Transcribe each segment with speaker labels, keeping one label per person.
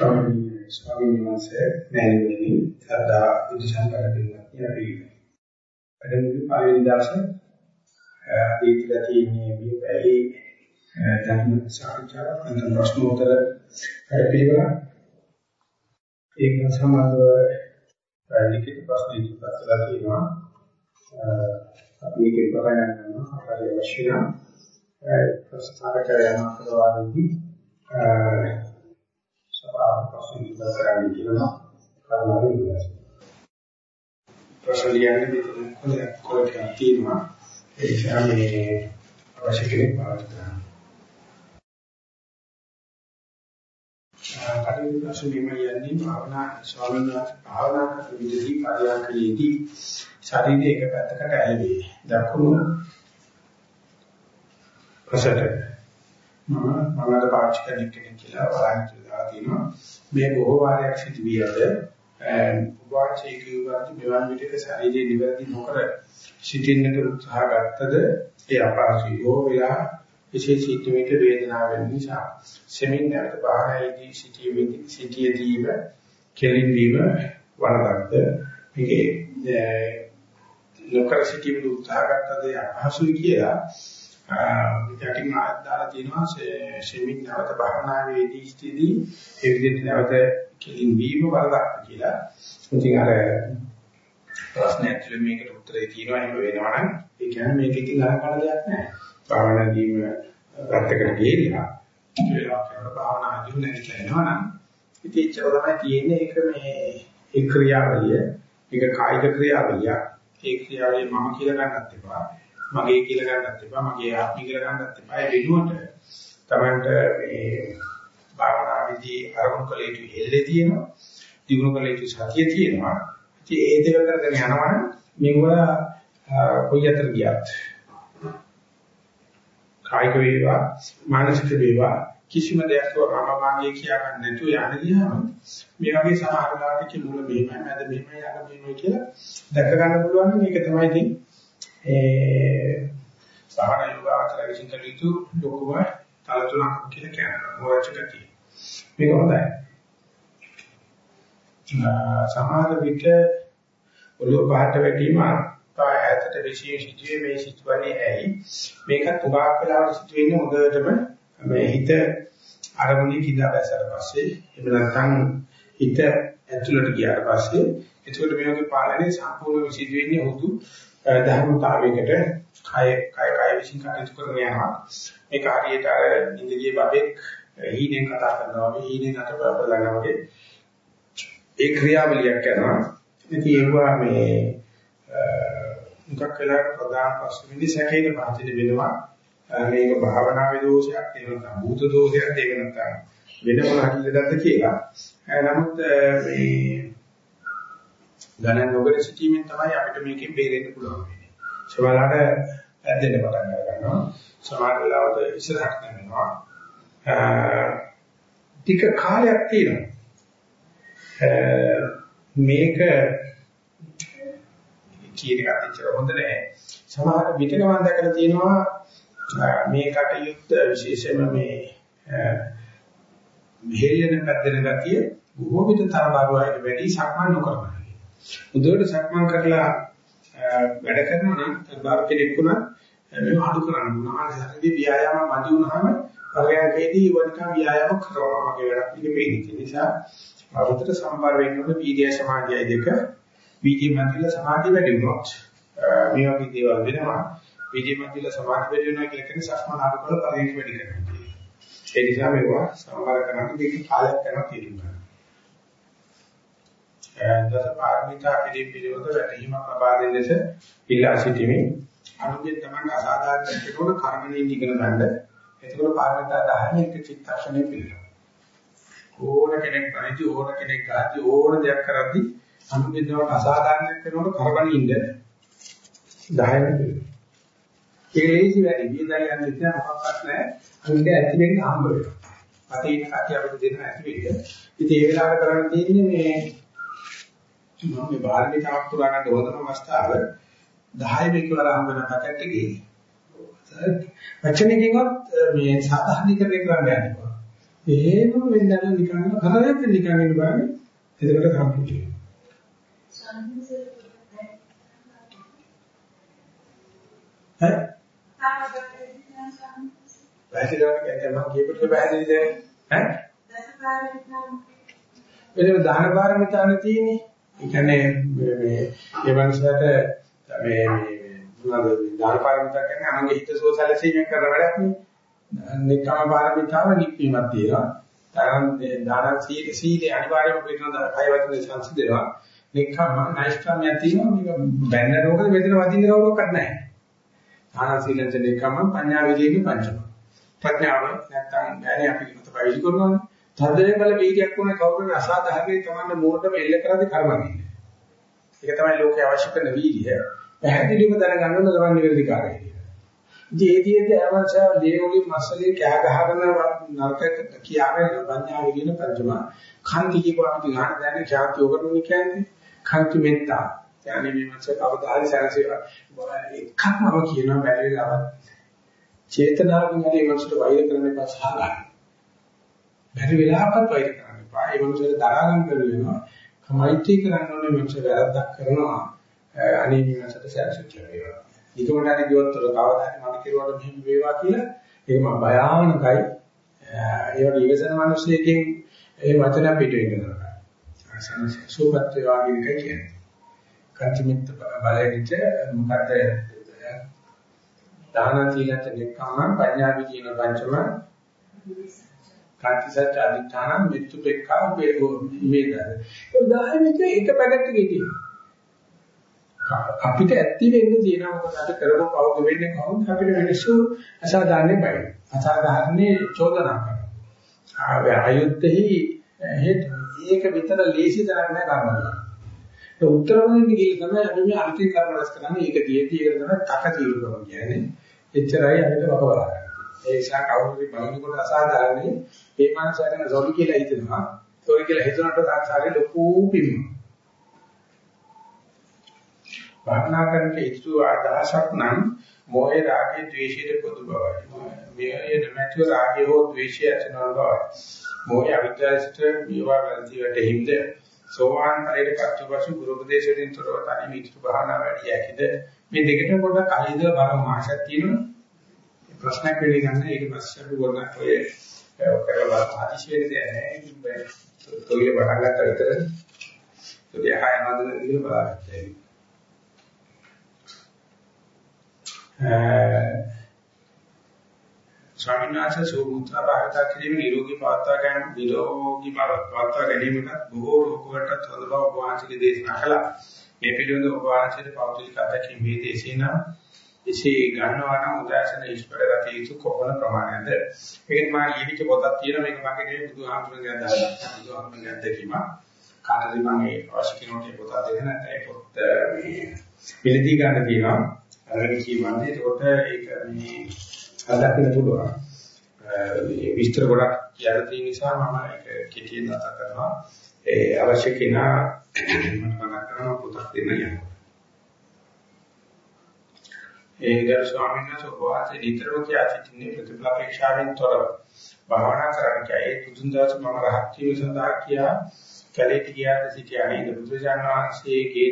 Speaker 1: ස්වාමීන් ස්වාමීන් වහන්සේ මෑණිවරණි සදා බුද්ධසංකල්ප පිළිබඳව අපි වැඩමුළු පළවෙනි දවසේ දීලා තියෙන්නේ මේ පැයේ ධර්ම සාකච්ඡාවක් අන්ත ප්‍රශ්නෝත්තර පිළිවෙල ඒක සමානව ලිඛිත ප්‍රශ්න ඉදිරිපත් කළා තියෙනවා. අපි ඒකේ පටන් ගන්නවා අපරි අවශ්‍ය නම් ප්‍රශ්න සාකච්ඡා යනවා. කරවාදී සභාව ප්‍රශ්න ඉදිරිපත් කරන්න කියනවා කර්මාවෙන් ඉවරයි. ප්‍රශ්න ලියන්නේ මෙතන කොලයක් කොලයක් තියෙනවා ඒ නිසා මේ අවශ්‍ය කෙනෙක් පාවිච්චි කරන්න. කලින් ප්‍රශ්න ලියන්නේ භාවනා ස්වාමීන් වහන්සේ භාවනා කරන විදිහදී පරියන්කයේදී ශරීරය එක පැත්තකට ඇලවේ. දකුණු ප්‍රසට මම මමද පාවිච්චි කරන කෙනෙක් කියලා බලන්න කියලා තියෙනවා. මේ බොහෝ වාරයක් සිදු වියද වාචික කියුවාදී මෙවන් විදිහට ශරීරයේ නිවැරදි නොකර සිටින්නට උත්සාහ ගත්තද? ඒ අපහසු යෝ වෙලා විශේෂිත මේක වේදනාව නිසා. සෙමින් නැවත බාහිරදී සිටියේදී සිටියේදීම කෙලින් වීම වරදක්ද? මේකේ නොකර සිටීමේ උත්සාහ ගත්තද? අපහසුයි කියලා යටින් ආදාලා තියෙනවා ෂෙමින් නැවත භාවනාවේදී ස්ථಿತಿ ඒ විදිහට නැවත කෙලින් වීම වරදක් කියලා. ඉතින් අර ප්‍රශ්න ඇතුලේ මේකට උත්තරේ තියෙනවා එහෙම වෙනවා නම් ඒ කියන්නේ මේක ඉතින් ගණන් ගන්න දෙයක් නෑ. භාවනාදීම පැත්තකට ගියලා වේලා කරන භාවනා අදින් නැතිලා එනවා නම් ඉතින් ඒක තමයි තියෙන්නේ ඒක මේ ඒ ක්‍රියාවලිය ඒක කායික ක්‍රියාවලිය ඒ ක්‍රියාවලිය මම කියලා ගන්නත් එපා මගේ කියලා ගන්නත් එපා මගේ ආත්මය කියලා ගන්නත් එපා. ඒ වෙනුවට තමන්ට මේ භාවනා විදි අරමුණු කළ යුතු හෙල්ලේ තියෙනවා දිනු කළ යුතු සතිය තියෙනවා. ඉතින් ඒ දෙක කරගෙන යනවනම් මේව කොයි අතර ගියත් කායික වේවා මානසික වේවා කිසිම දෙයක් මම මාගේ කියා ගන්න නැතුව යන ගියාම මේ වගේ සමහර ලාටික මුල මෙහෙමයි මැද මෙහෙමයි අග මෙහෙමයි කියලා දැක ගන්න පුළුවන් මේක තමයි ඉතින් ඒ සාහන යෝගාචර විසින් කළ යුතු ලොකුම තලතුණක් කියලා කියනවා වචකතිය. මේක හොඳයි. සමහර විට ඔළුව පහට වැටීම පා ඈතට විශේෂ සිදුවේ මේ සිදුවන්නේ ඇයි මේකත් උගාක් වෙලාවට සිදුවෙන්නේ හොඳටම මේ හිත අරමුණේ කිදා බැසලා පස්සේ එහෙම නැත්නම් හිත ඇතුළට ගියාට පස්සේ එතකොට මේ වගේ පාලනේ සම්පූර්ණ සිදුවෙන්නේ හුදු ධර්මතාවයකට කය කය කය විසින් කටයුතු කරන යනවා. මේක හරියට අර ඉන්ද්‍රිය බබෙක් හීනෙන් කතා කරනවා වගේ හීනෙන් අත බලනවා වගේ. ඒ ක්‍රියාවලියක් කරනවා. ඉතින් ඒවා මේ මුගක් වෙලාවට ප්‍රධාන ප්‍රශ්න වෙන්නේ සැකේක පහතින වෙනවා. මේක භාවනාවේ දෝෂයක් ඒක නැත්නම් භූත දෝෂයක් ඒක නැත්නම් වෙන මොන හකිලදක්ද කියලා නමුත් මේ ගණන් නොකර සිටීමෙන් තමයි අපිට මේකෙන් බේරෙන්න පුළුවන් වෙන්නේ. සමහරවිට ඇද්දෙන්න පටන් ගන්නවා. සමහර වෙලාවට ඉස්සරහට නැමෙනවා. ටික කාලයක් තියෙනවා. මේක කියන එක අතිචර හොඳ නැහැ. සමහර විටක මම දැකලා තියෙනවා මේ කටයුත්ත විශේෂයෙන්ම මේ මෙහෙයන පැත්තෙන ගතිය බොහෝ විට තරබාරුවයිට වැඩි සක්මන් නොකරනවා. උදේට සක්මන් කරලා වැඩ කරනවා නම් තරබාරු කෙනෙක් වුණා මේ අඩු කරන්න ඕන. ආහාරයේදී ව්‍යායාම මදි වුණාම පරයන්කේදී වනිකා ව්‍යායාම කරනවා වගේ වැඩක් ඉතින් මේ නිසා අවුතර සම්බර වෙන්න ඕන වීර්ය සමාධියයි දෙක වීර්ය මන්දිල සමාධිය වැඩි වුණොත් මේ වගේ දේවල් වෙනවා. වීර්ය මන්දිල සමාධිය වැඩි වෙනවා කියලා කියන්නේ සක්මන් අඩු කරලා පරයන්ක වැඩි කරනවා. ඒ නිසා මේවා සම්බර කරන්න දෙක කාලයක් යනවා කියනවා. දස පාරමිතා පිළිම් පිළිවෙත වැටහීමක් ලබා දෙන ලෙස ඉල්ලා සිටිමින් අනුගෙන් තමයි අසාධාරණ කෙනෙකුට කර්මණී ඉගෙන ගන්න. එතකොට පාරමිතා 10 එක චිත්තක්ෂණය පිළිවෙල. ඕන කෙනෙක් පරිදි ඕන කෙනෙක් ගාති ඕන දෙයක් කරද්දී අනුගෙන් තමයි අසාධාරණ කෙනෙකුට කර්මණී ඉන්න 10 පිළිවෙල. ඒකේසි වැඩි විදලා යන්නේ නැහැ මොකක්වත් නැහැ. අනික ඇති වෙන්න හම්බ වෙනවා. අතේ ඉන්න කටි අපිට දෙන්න ඇති වෙන්න. ඉතින් ඒ වෙලාවට කරන්න තියෙන්නේ මේ මම මේ බාහිරතාවක් පුරා ගන්න හොඳම අවස්ථාව 10 මේකවර හම් වෙන පැකට් එකේ වචනකින්වත් මේ සාධාරණීකරණය කරන්න යනවා. එහෙම වෙන්නද නිකන් හතරක් නිකන් ඉන්න බලන්නේ. එතකොට සම්පූර්ණ ඈ? වැසිරවන කියන්නේ මම කියපුවට පැහැදිලිද? ඈ? එතන දාන පාරමිතාන තියෙන්නේ. ඒ කියන්නේ මේ මේ මනුස්සයාට මේ මේ මොනවද දාන පාරමිතා කියන්නේ අනගේ හිත සෝසලසීමෙන් කරන වැඩක් නේ. නිකම්ම පාරමිතාව නික්වීමක් තියෙනවා. තරම් දාන සීල සීලේ අනිවාර්යම පිටන කය වචනේ සංසිඳනවා. නිකම්ම නෛෂ්ක්‍රමයක් තියෙනවා මේක බැන්න රෝගද මෙතන වදින්න රෝගයක් නැහැ. දාන සීලෙන් නිකම්ම පඤ්ඤා විදීන පංචම. ප්‍රඥාව නැත්තම් බැරි අපි කිව්වොත් පරිදි කරනවානේ. තදේ බල වීර්යයක් වුණ කවුරුන් අසාධාරණේ තමන්න මෝඩම එල්ල කරද්දී කර්මන්නේ. ඒක තමයි ලෝකේ අවශ්‍ය කරන වීර්යය. පැහැදිලිවම දැනගන්න ඕන ගමන් නිවැරදි කාර්යය කියලා. ඉතින් ඒ දිහේ අවශ්‍ය දේවෝගේ මස්සලේ කෑ ගහගෙන නරක කියාගෙන පඤ්ඤා විදින පරිජම කන්ති කියපුවාම ගහන දැන ඡාති ඔකටුනේ කියන්නේ කන්ති මෙත්තා. يعني මේ මනස කවදාහරි සැරසේවා එකක්ම කියනවා බැරි වෙලාවක් චේතනාවෙන් හරි මනසට වෛර කරන්න එපා සහගන්න. බැරි වෙලාවකත් වෛර කරන්න එපා. ඒ මනසට දරා ගන්න බැරි වෙනවා. මෛත්‍රී කරන්න ඕනේ මනස වැරද්දක් කරනවා. අනේ මනසට සැරසෙච්ච වේවා. ඊකමට හරි ගියොත් කවදාද මම කිරුවට මෙහෙම වේවා කියලා ඒක මම භයානකයි. ඒවට ඉවසන මිනිස්සෙකින් ඒ වචන පිට වෙනවා. සූපත් වේවා කියන එක කියන්නේ. කන්තිමිත් බලයෙන්ච මොකද දාන සීලත නෙක්ඛම්ම පඤ්ඤා විචින පංචම කාටිසත් අදිඨාන මිත්‍තු පෙක්ඛා වේගෝ මේද ඒ උදාහරණෙක එක පැකට් එකේ තියෙනවා අපිට ඇත්ති වෙන්න තියෙනවා මොකද අපි කරපු පවක වෙන්නේ කොහොමද අපිට මිනිස්සු අසාධාරණේ බයි අසාධාරණේ චෝදනා කරනවා. ආයුත්තේහි හේතු. ඒක විතර ලේසි තරක් නෑ කරනවා ඒ උත්තර දෙන්නේ කියලා තමයි අපි මේ අන්තිම කර්ම රැස් කරන්නේ. ඒක දියේදී ඒක තමයි තක తీරුකම කියන්නේ. එච්චරයි අපිට වක බලා ගන්න. ඒ නිසා කවුරුරි බලනකොට අසාධාරණයි මේ මනසගෙන සොරි කියලා හිතනවා. සොරි කියලා හිතනකොට සංසාරේ ලොකු පිම්ම. භාවනා කරන ඉතු ආදාසක් නම් මොහේ රාගේ ද්වේෂයේ පොදු බවයි. මේ නැමැතිව රාගේ හෝ ද්වේෂය ඇතිවෙන බවයි. මොහේ අවිද්‍යාවට මේවා වැරදිවට හිඳ සෝවාන් ඵලයට පත්වපසු ගුරු උපදේශයෙන් තොරව තනි මිත්‍ර භාවනා වැඩි යකිද මේ දෙකට පොඩ්ඩක් අහිඳ බලමු ආශක් තියෙනවා ප්‍රශ්නයක් වෙලී ගන්න ඊට පස්සේ අපි වුණා ඔය කරලා ආදිශේද නැහැ තොලිය පටන් ගන්න විතර තොලිය හය නන්දන විදිහට බලන්න ස්වාමීන් වහන්සේ සෝමුත්‍රා භාවිතා කිරීම නිරෝගී පවත්වා ගැනීම නිරෝගී පවත්වා ගැනීමට බොහෝ රෝග වලට හොඳ බව වහන්සේගේ දේශනා කළා. මේ පිළිබඳව ඔබ වහන්සේට පෞද්ගලික අත්දැකීම් මේ දේශනා එසේ ගන්නවා නම් උදාසන ඉස්පර ගත යුතු කොපමණ ප්‍රමාණයද? ඒකෙන් මා ලියවිච්ච පොතක් තියෙනවා මේක මගේ නෙවෙයි බුදුහාමුදුරන්ගේ අදහස. බුදුහාමුදුරන්ගේ අත්දැකීම. කාටද මම මේ අවශ්‍ය කෙනෙකුට පොත දෙන්න නැත්නම් ඒ පොත් මේ පිළිදී ගන්න තියෙනවා. අරගෙන කියවන්නේ. ඒකට ඒක මේ අදකින්න පුළුවන්. මේ විස්තර ගොඩක් කියලා තියෙන නිසා මම ඒක කෙටියෙන් නැත කරනවා. ඒ අවශ්‍ය කෙනා මම කරන පොතක් දෙන්න යනවා. ඒ ගරු ස්වාමීන් වහන්සේ වාසේ නිතරම කියා සිටින්නේ ප්‍රතිඵල අපේක්ෂාවෙන් තොරව. භාවනා කරන්න කියයි තුන් දවස් මම රහත් වීම සඳහා කියා කැලේට ගියාට සිටියානේ ඉඳ බුදුසසුන් වහන්සේගේ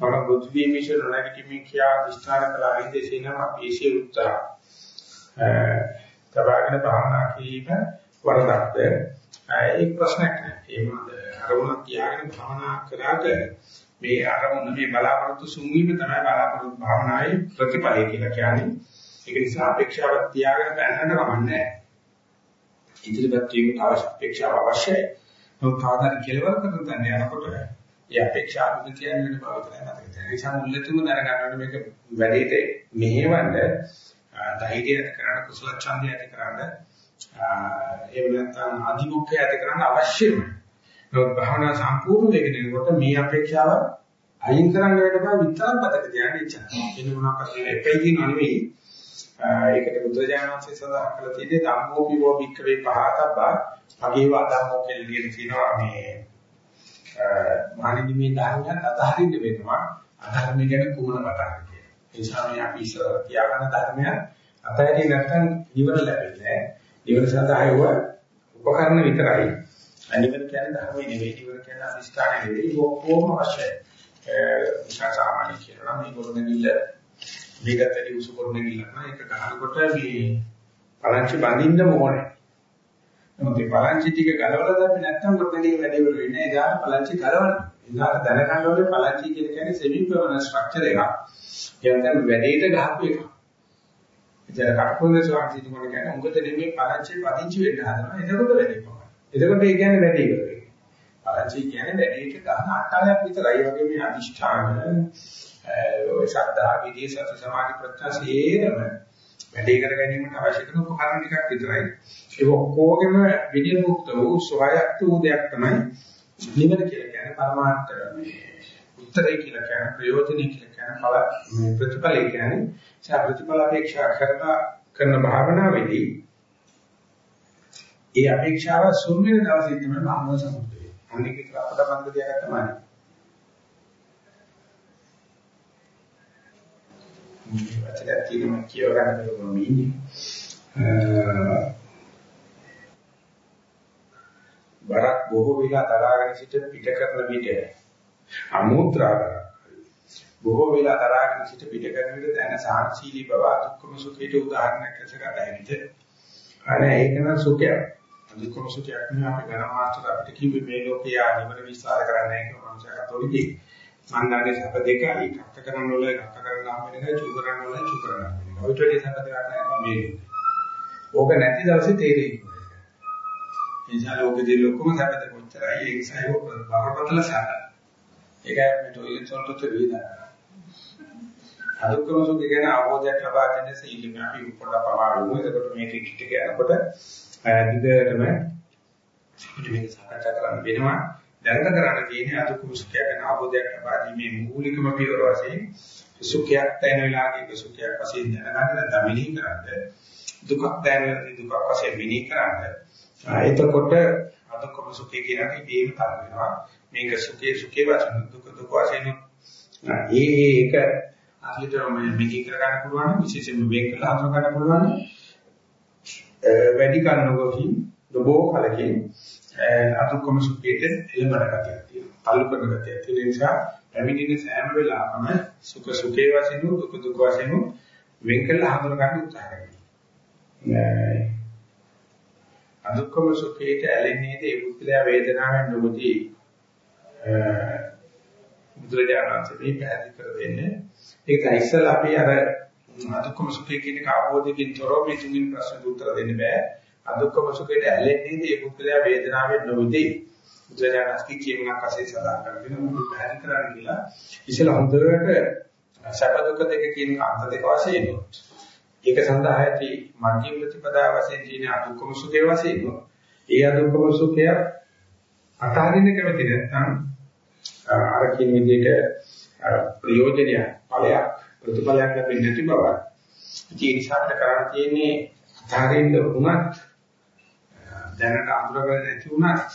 Speaker 1: මම බුදු වීමේ නොනැගිටිමින් කියා දිස්ත්‍රාණ කළ ආදේශේන අපේශී උත්සාහ තබාගෙන භාවනා කිරීම වරදක්ද? ඒක ප්‍රශ්නයක් නෑ. ඒ මොකද අරමුණක් තියාගෙන භාවනා කරාට මේ අරමුණ මේ බලාපොරොත්තු සුන්වීම තමයි බලාපොරොත්තු භාවනාවේ ප්‍රතිඵලය කියලා කියන්නේ. ඒක නිසා අපේක්ෂාවක් තියාගෙන බැලන්න කමන්නේ ඉදිරියට වීමට අවශ්‍ය අපේක්ෂාව අවශ්‍යයි. නමුත් කාදාන කෙලවර කරන තැන යනකොට ඒ අපේක්ෂාව දුක කියන්නේ බව තමයි මතක තියෙන්නේ. ඒ නිසා මුල්ලෙතුම දැනගන්න ඕනේ මේක වැඩේට මෙහෙවන්න ධෛර්යය ඇති කරගන්න කුසල ඡන්දය ඇති කරගන්න ඒ වෙනත්නම් අධිමුඛය ඇති කරගන්න අවශ්‍යම. නමුත් භාවනා සම්පූර්ණ වෙගෙනකොට මේ අපේක්ෂාව අයින් කරන්න වෙනවා විතරක් බතක තියන්නේ ඉච්ඡා. එන්න මොනවාක් කරන්නේ එපයි කියන නෙවෙයි. ඒකට බුදුරජාණන් වහන්සේ සඳහන් කළ තියෙන්නේ ධම්මෝපි වෝ භික්ඛවේ පහතබ්බා මගේ වාදම්මෝ කියලා ලියන තියෙනවා මේ මානිදි මේ ධර්මයන් අතහරින්න වෙනවා. අධර්ම ගැන කුමන කතාවද ඒ නිසා මේ අපි ඉස්සර තියාගන්න ධර්මය අතහැරිය නැත්නම් නිවන ලැබෙන්නේ නැහැ. නිවන සඳහා යව උපකරණ විතරයි. අනිවර කියන්නේ ධර්මයේ නෙවෙයි. නිවර කියන්නේ අදිස්ථාන නෙවෙයි. ඔක්කොම අවශ්‍යයි. ඒ සාමාන්‍ය කියනවා මේ ගොඩනැගිල්ල මේකට උසු ගොඩනැගිල්ල නම් ඒක ගන්නකොට මේ පලංචි බඳින්න ඕනේ. නමුත් මේ පලංචි ටික ගලවලා දැම්මේ නැත්නම් ගොඩනැගිල්ල වැඩි වෙල වෙන්නේ. ඒ දාන පලංචි ගලවන්න. ඒ දාන දැනගන්න ඕනේ පලංචි කියලා කියන්නේ සෙමි පර්මනන්ට් ස්ට්‍රක්චර් එකක්. කියන්නේ වැඩේට ගහපු එකක්. ඉතින් කටුකුරුනේ ස්වාමීන් වහන්සේ කියන්නේ උඟත නෙමෙයි පරංචි පදිංචි වෙන්න හදනවා. එතකොට වැඩේ පොකයි. එතකොට ඒ කියන්නේ වැඩේ ඉවර වෙන්නේ. පරංචි කියන්නේ වැඩේට ගන්න අට්ටාලයක් විතරයි. ඒ වගේ මේ අදිෂ්ඨාන ඔය ශ්‍රද්ධා විදී සති සමාධි ප්‍රත්‍යාසේරම වැඩේ කර ගැනීමට අවශ්‍ය කරන උපකරණ ටිකක් විතරයි. ඒ ඔක්කොගෙම විනිර්මුක්ත වූ ස්වයක්ත වූ දෙයක් තමයි නිවන කියලා කියන්නේ පරමාර්ථ මේ උත්තරය කියලා කියන්නේ ප්‍රයෝජනෙ කියලා කියන්නේ බල මේ ප්‍රතිඵලය කියන්නේ සා ප්‍රතිඵල අපේක්ෂා කරලා කරන භාවනාවේදී ඒ අපේක්ෂාව සුන් වෙන දවසේ තමයි මහාන සමුදය. අනික විතර අපට මන්ද දෙයක් තමයි. මේ වචන තියෙනවා කියව ගන්න බැරුව මම ඉන්නේ. බරක් බොහෝ වෙලා දරාගෙන සිට පිට කරන විට අමුත්‍රා බොහෝ වෙලා දරාගෙන සිට පිට කරන විට දැන සාහශීලී බව අදුක්කම සුඛයට උදාහරණයක් ලෙස ගන්න අනේ ඒක නම් සුඛයක්. අදුක්කම සුඛයක් නෙවෙයි අපි ගණන් මාත්‍ර අපිට කිව්වේ මේ ලෝකේ ආ නිවන විශ්වාස කරන්නේ නැහැ කියලා මනුෂ්‍ය කතෝලිකේ. මන්දාගේ සැප දෙකයි කක්ක කරන වල කක්ක කරන නාම වෙනකයි චු කරන වල චු කරන වෙනකයි. ඔය ටෙලි සැප දෙකක් නැහැ මේ. ඕක නැති දවසේ තේරෙයි. එනිසා ලෝකෙදී ලොකුම සැප දෙක කොච්චරයි ඒ නිසා ඒක බරපතල සැප. ඒකයි මේ ටොයිලට් වලට වේදනා. අදුක්කම සුඛ ගැන අවබෝධයක් ලබා ගැනීම සීලෙම අපි උපුරලා පවාරුමු. එතකොට මේ ටික එක යනකොට දිගටම අපිට මේක සාකච්ඡා කරන්න වෙනවා. දැනට කරන්න තියෙන්නේ අදුක්කම සුඛය ගැන අවබෝධයක් ලබා දීමේ මූලිකම පියවර වශයෙන් සුඛයක් දැන වෙලාවක සුඛයක් වශයෙන් දැනගන්න නැත්නම් මෙනෙහි කරන්න. දුකක් දැන වෙලාවක දුකක් වශයෙන් මෙනෙහි කරන්න. එතකොට අදුක්කම සුඛය කියන එක ඉබේම තර වෙනවා. මේක සුඛේ සුඛේ වශයෙන් දුක දුක වශයෙන් ඒ ඒක අර්ථයටම මෙහි කර ගන්න පුළුවන් විශේෂයෙන්ම වෙන් කළා හඳුන ගන්න පුළුවන් වැඩි කන්නකොකින් දබෝ කලකින් අදුක්කම සුඛයට එළඹන ගතියක් තියෙනවා. අලු කරන ගතියක් තියෙන නිසා පැමිණෙන සෑම වෙලාවකම සුඛ සුඛේ වශයෙන් දුක දුක වශයෙන් වෙන් කළා හඳුන ගන්න උත්සාහ කරනවා. අදුක්කම සුඛයට ඇලෙන්නේද ඒ පුද්ගලයා වේදනාවෙන් නොමුදී බුදුරජාණන් වහන්සේ මේ පැහැදිලි කර දෙන්නේ ඒක ඉස්සෙල්ලා අපි අර අදුක්කම සුඛය කියන එක අවබෝධයෙන් තොරව මේ තුන්වෙනි ප්‍රශ්නෙට උත්තර දෙන්න බෑ. අදුක්කම සුඛයට ඇලෙන්නේ ඒ පුද්ගලයා වේදනාවෙන් නොවිදී. බුදුරජාණන්ගේ කියමනක් අසේ සඳහන් කරගෙන මුළු පැහැදිලි කරන්න කියලා ඉස්සෙල්ලා හොඳට සැප දුක දෙක කියන අන්ත දෙක වශයෙන් ඒක සඳහා ඇති මධ්‍ය ප්‍රතිපදා වශයෙන් තියෙන අදුක්කම සුඛය වශයෙන් ඒ අදුක්කම සුඛය අතාරින්න කැමති නැත්නම් අර කියන විදිහට ප්‍රයෝජනයක් ඵලයක් ප්‍රතිඵලයක් ලැබෙන්නේ නැති බව. ඒ නිසා අපිට කරන්න තියෙන්නේ අතාරින්න වුණත් දැනට අඳුරගෙන නැති වුණත්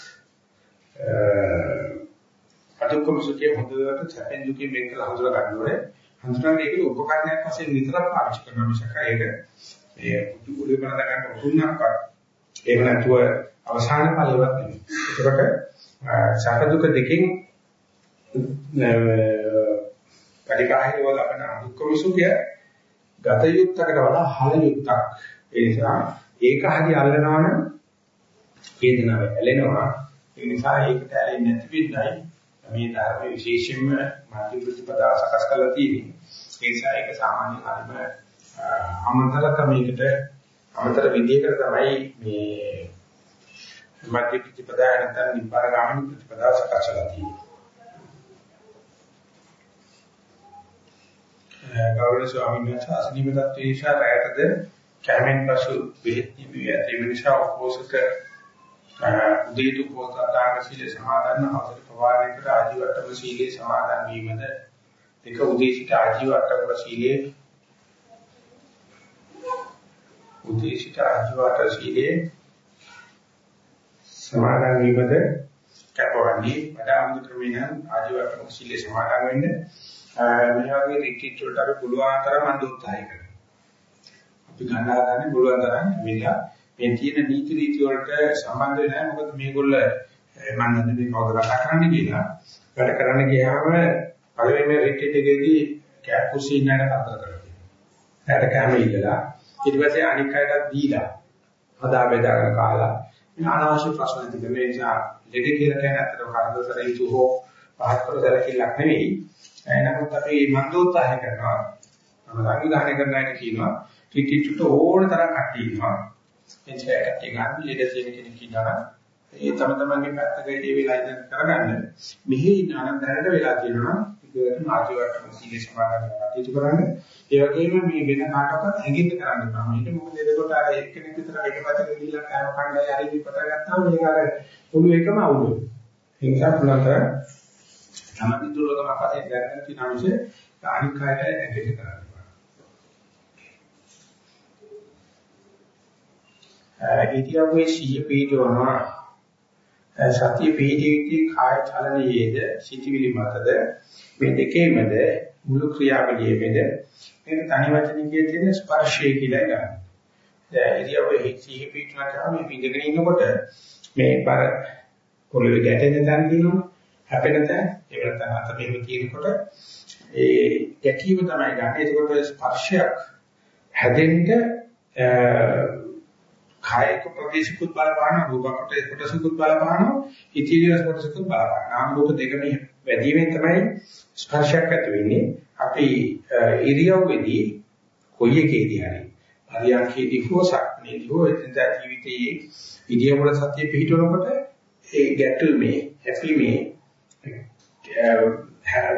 Speaker 1: අදුක්කම සුඛය හොඳට සැපෙන් දුකින් වෙන් කළ හඳුර ගන්න ඕනේ. හඳුනන එක උපකරණයක් වශයෙන් විතරක් පාවිච්චි කරනවා මිසක ඒක මේ උඩු බඳ ගන්න උතුම්නක්වත් එහෙම නැතුව අවසාන ඵලයක් නෙමෙයි. ඒකට සැප දුක දෙකෙන් පරිබාහිරව ලබන දුක්ඛ සුඛය ගත යුත්තකට වඩා හල යුත්තක්. ඒ නිසා ඒක හරි අල්ලනවා නම් වේදනාව ඇලෙනවා. ඒ නිසා ඒකට ඇලෙන්නේ නැති වෙන්නයි මේ ධර්ම විශේෂයෙන්ම මාධ්‍ය ප්‍රතිපදාව සකස් කරලා තියෙන්නේ. ඒ නිසා ඒක සාමාන්‍ය හරිම අමතර ක්‍රමයකට අමතර විදියකට තමයි මේ මාධ්‍ය ප්‍රතිපදාව නැත්නම් නිබ්බාන ගාමිනී ප්‍රතිපදාව සකස් කරලා තියෙන්නේ. ගෞරව ස්වාමීන් වහන්සේ අසනීප තත්ත්වයේ නිසා රැයටද කැමෙන් පසු බෙහෙත් නිවි ඇති නිසා උපෝසක උදේතු පොතාග සීල සමාදන් අවසර ප්‍රවාහණය කර ආජීවට්ටම සීලේ සමාදන් වීමද? එක උදේසිත ආජීවට්ටම සීලේ උදේසිත ආජීවට්ට සීලේ සමාදන් වීමද? කැපවන්නේ වඩා අමුතු ක්‍රමයෙන් ආජීවට්ටම සීලේ සමාදන් වෙන්නේ මේ වගේ රිට්‍රීට් වලට අපි පුළුවන් තරම් අඳ උත්සාහය කරනවා. අපි ගන්නවා ගන්න පුළුවන් තරම් මෙලා මේ තියෙන නීති රීති වලට සම්බන්ධ වෙන්නේ නැහැ. මොකද මේගොල්ල මම නේද මේ කවුද කතා කරන්න කියලා. වැඩ කරන්න ගියාම පළවෙනි රිට්‍රීට් එකේදී කැප් කුසී ඉන්නට කතා කරලා. එයාට කැම ඉල්ලලා ඊට පස්සේ අනික් අයටත් දීලා හදා බෙදාගෙන කාලා මේ අනවශ්‍ය ප්‍රශ්න ඇති කරන නිසා ලෙඩ කියලා කියන අතර කරදර යුතු හෝ පහත් කර දැලකිල්ලක් නෙවෙයි. නමුත් අපි මන්දෝත්සාහය කරනවා. මම සංවිධානය කරනවා කියනවා ටිටිට ඕන තරම් කට්ටිය ඉන්නවා. එච්චරට ගන්න ලෙඩ තියෙන කෙනෙක් ඉන්නවා. ඒ තම තමන්ගේ පැත්තකට ඒ වෙලා ඉඳන් කරගන්න. මෙහි ඉන්න දැනට වෙලා තියෙනවා. ඒකට ආජීවකම සීල සමාදන් කටයුතු කරන්න. ඒ වගේම මේ වෙන කාටවත් හැංගින්න කරන්න බෑ. මේක මොකද එතකොට අර එක්කෙනෙක් විතර එක පැත්තක ගිහිල්ලා කෑම කණ්ඩායම් හරි විපත ගත්තාම මේක අර පොළු එකම අවුල. ඒ නිසා පුළතර තමයි දුර්ලභම අපතේ දැනගෙන තියෙන අවශ්‍ය අනික් කායට ඇඟෙන්න කරන්න. ඉතියාවේ සිහිය පිටවනවා සතිය පිටීවිති කාය චලනයේද සිටිවිලි මතද මේ දෙකේමද මුළු ක්‍රියාවලියේමද මේක තනි වචනිකයේ තියෙන ස්පර්ශය කියලා ගන්න. දැන් ඉතියාවේ සිහිය පිටවනවා මේ පිටගෙන ඉන්නකොට මේ බර පොළවේ ගැටෙන තැන තියෙනවා හැපෙන තැන ඒ වෙනතන අත මෙහෙම තියෙනකොට ඒ ගැටීම තමයි ගන්න. ඒකකොට ස්පර්ශයක් හැදෙන්න කායික ප්‍රදේශිකුත් බලපාන රූප කොටසකුත් බලපාන ඉතිරියස් කොටසකුත් බලපාන නාම රූප දෙකම වැඩිමෙන් තමයි ස්පර්ශයක් ඇති වෙන්නේ අපි ඉරියව්වේදී කොයි එකේදී හරි පරියන්කේදී හෝ සක්නේදී හෝ එදිනදා ජීවිතයේ ඉරියව්වල සතිය පිහිටවනකොට ඒ ගැටුමේ හැපීමේ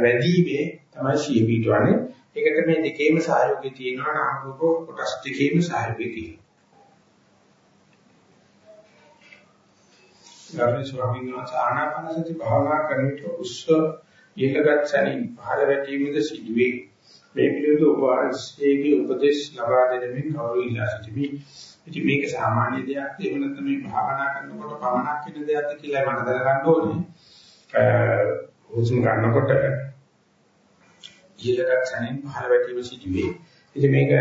Speaker 1: වැඩිමේ තමයි සිය පිහිටවන්නේ ඒකට මේ දෙකේම සහයෝගය තියෙනවා නාම රූප කොටස් දෙකේම සහයෝගය තියෙනවා ගරු ස්වාමීන් වහන්සේ ආනාපාන සති භාවනා කරන විට උස්ස ඉහළගත් සැනින් පහළ වැටීමද සිදුවේ. මේ පිළිබඳ ඔබ වහන්සේගේ උපදෙස් ලබා දෙනමින් කවුරු ඉල්ලා සිටිමි. ඉතින් මේක සාමාන්‍ය දෙයක් නෙවෙයි වෙනත් මේ භාවනා කරනකොට පමණක් වෙන දෙයක්ද කියලා මම දැනගන්න ඕනේ. හුස්ම ගන්නකොට ඉහළගත් සැනින් පහළ වැටීම සිදුවේ. ඉතින් මේක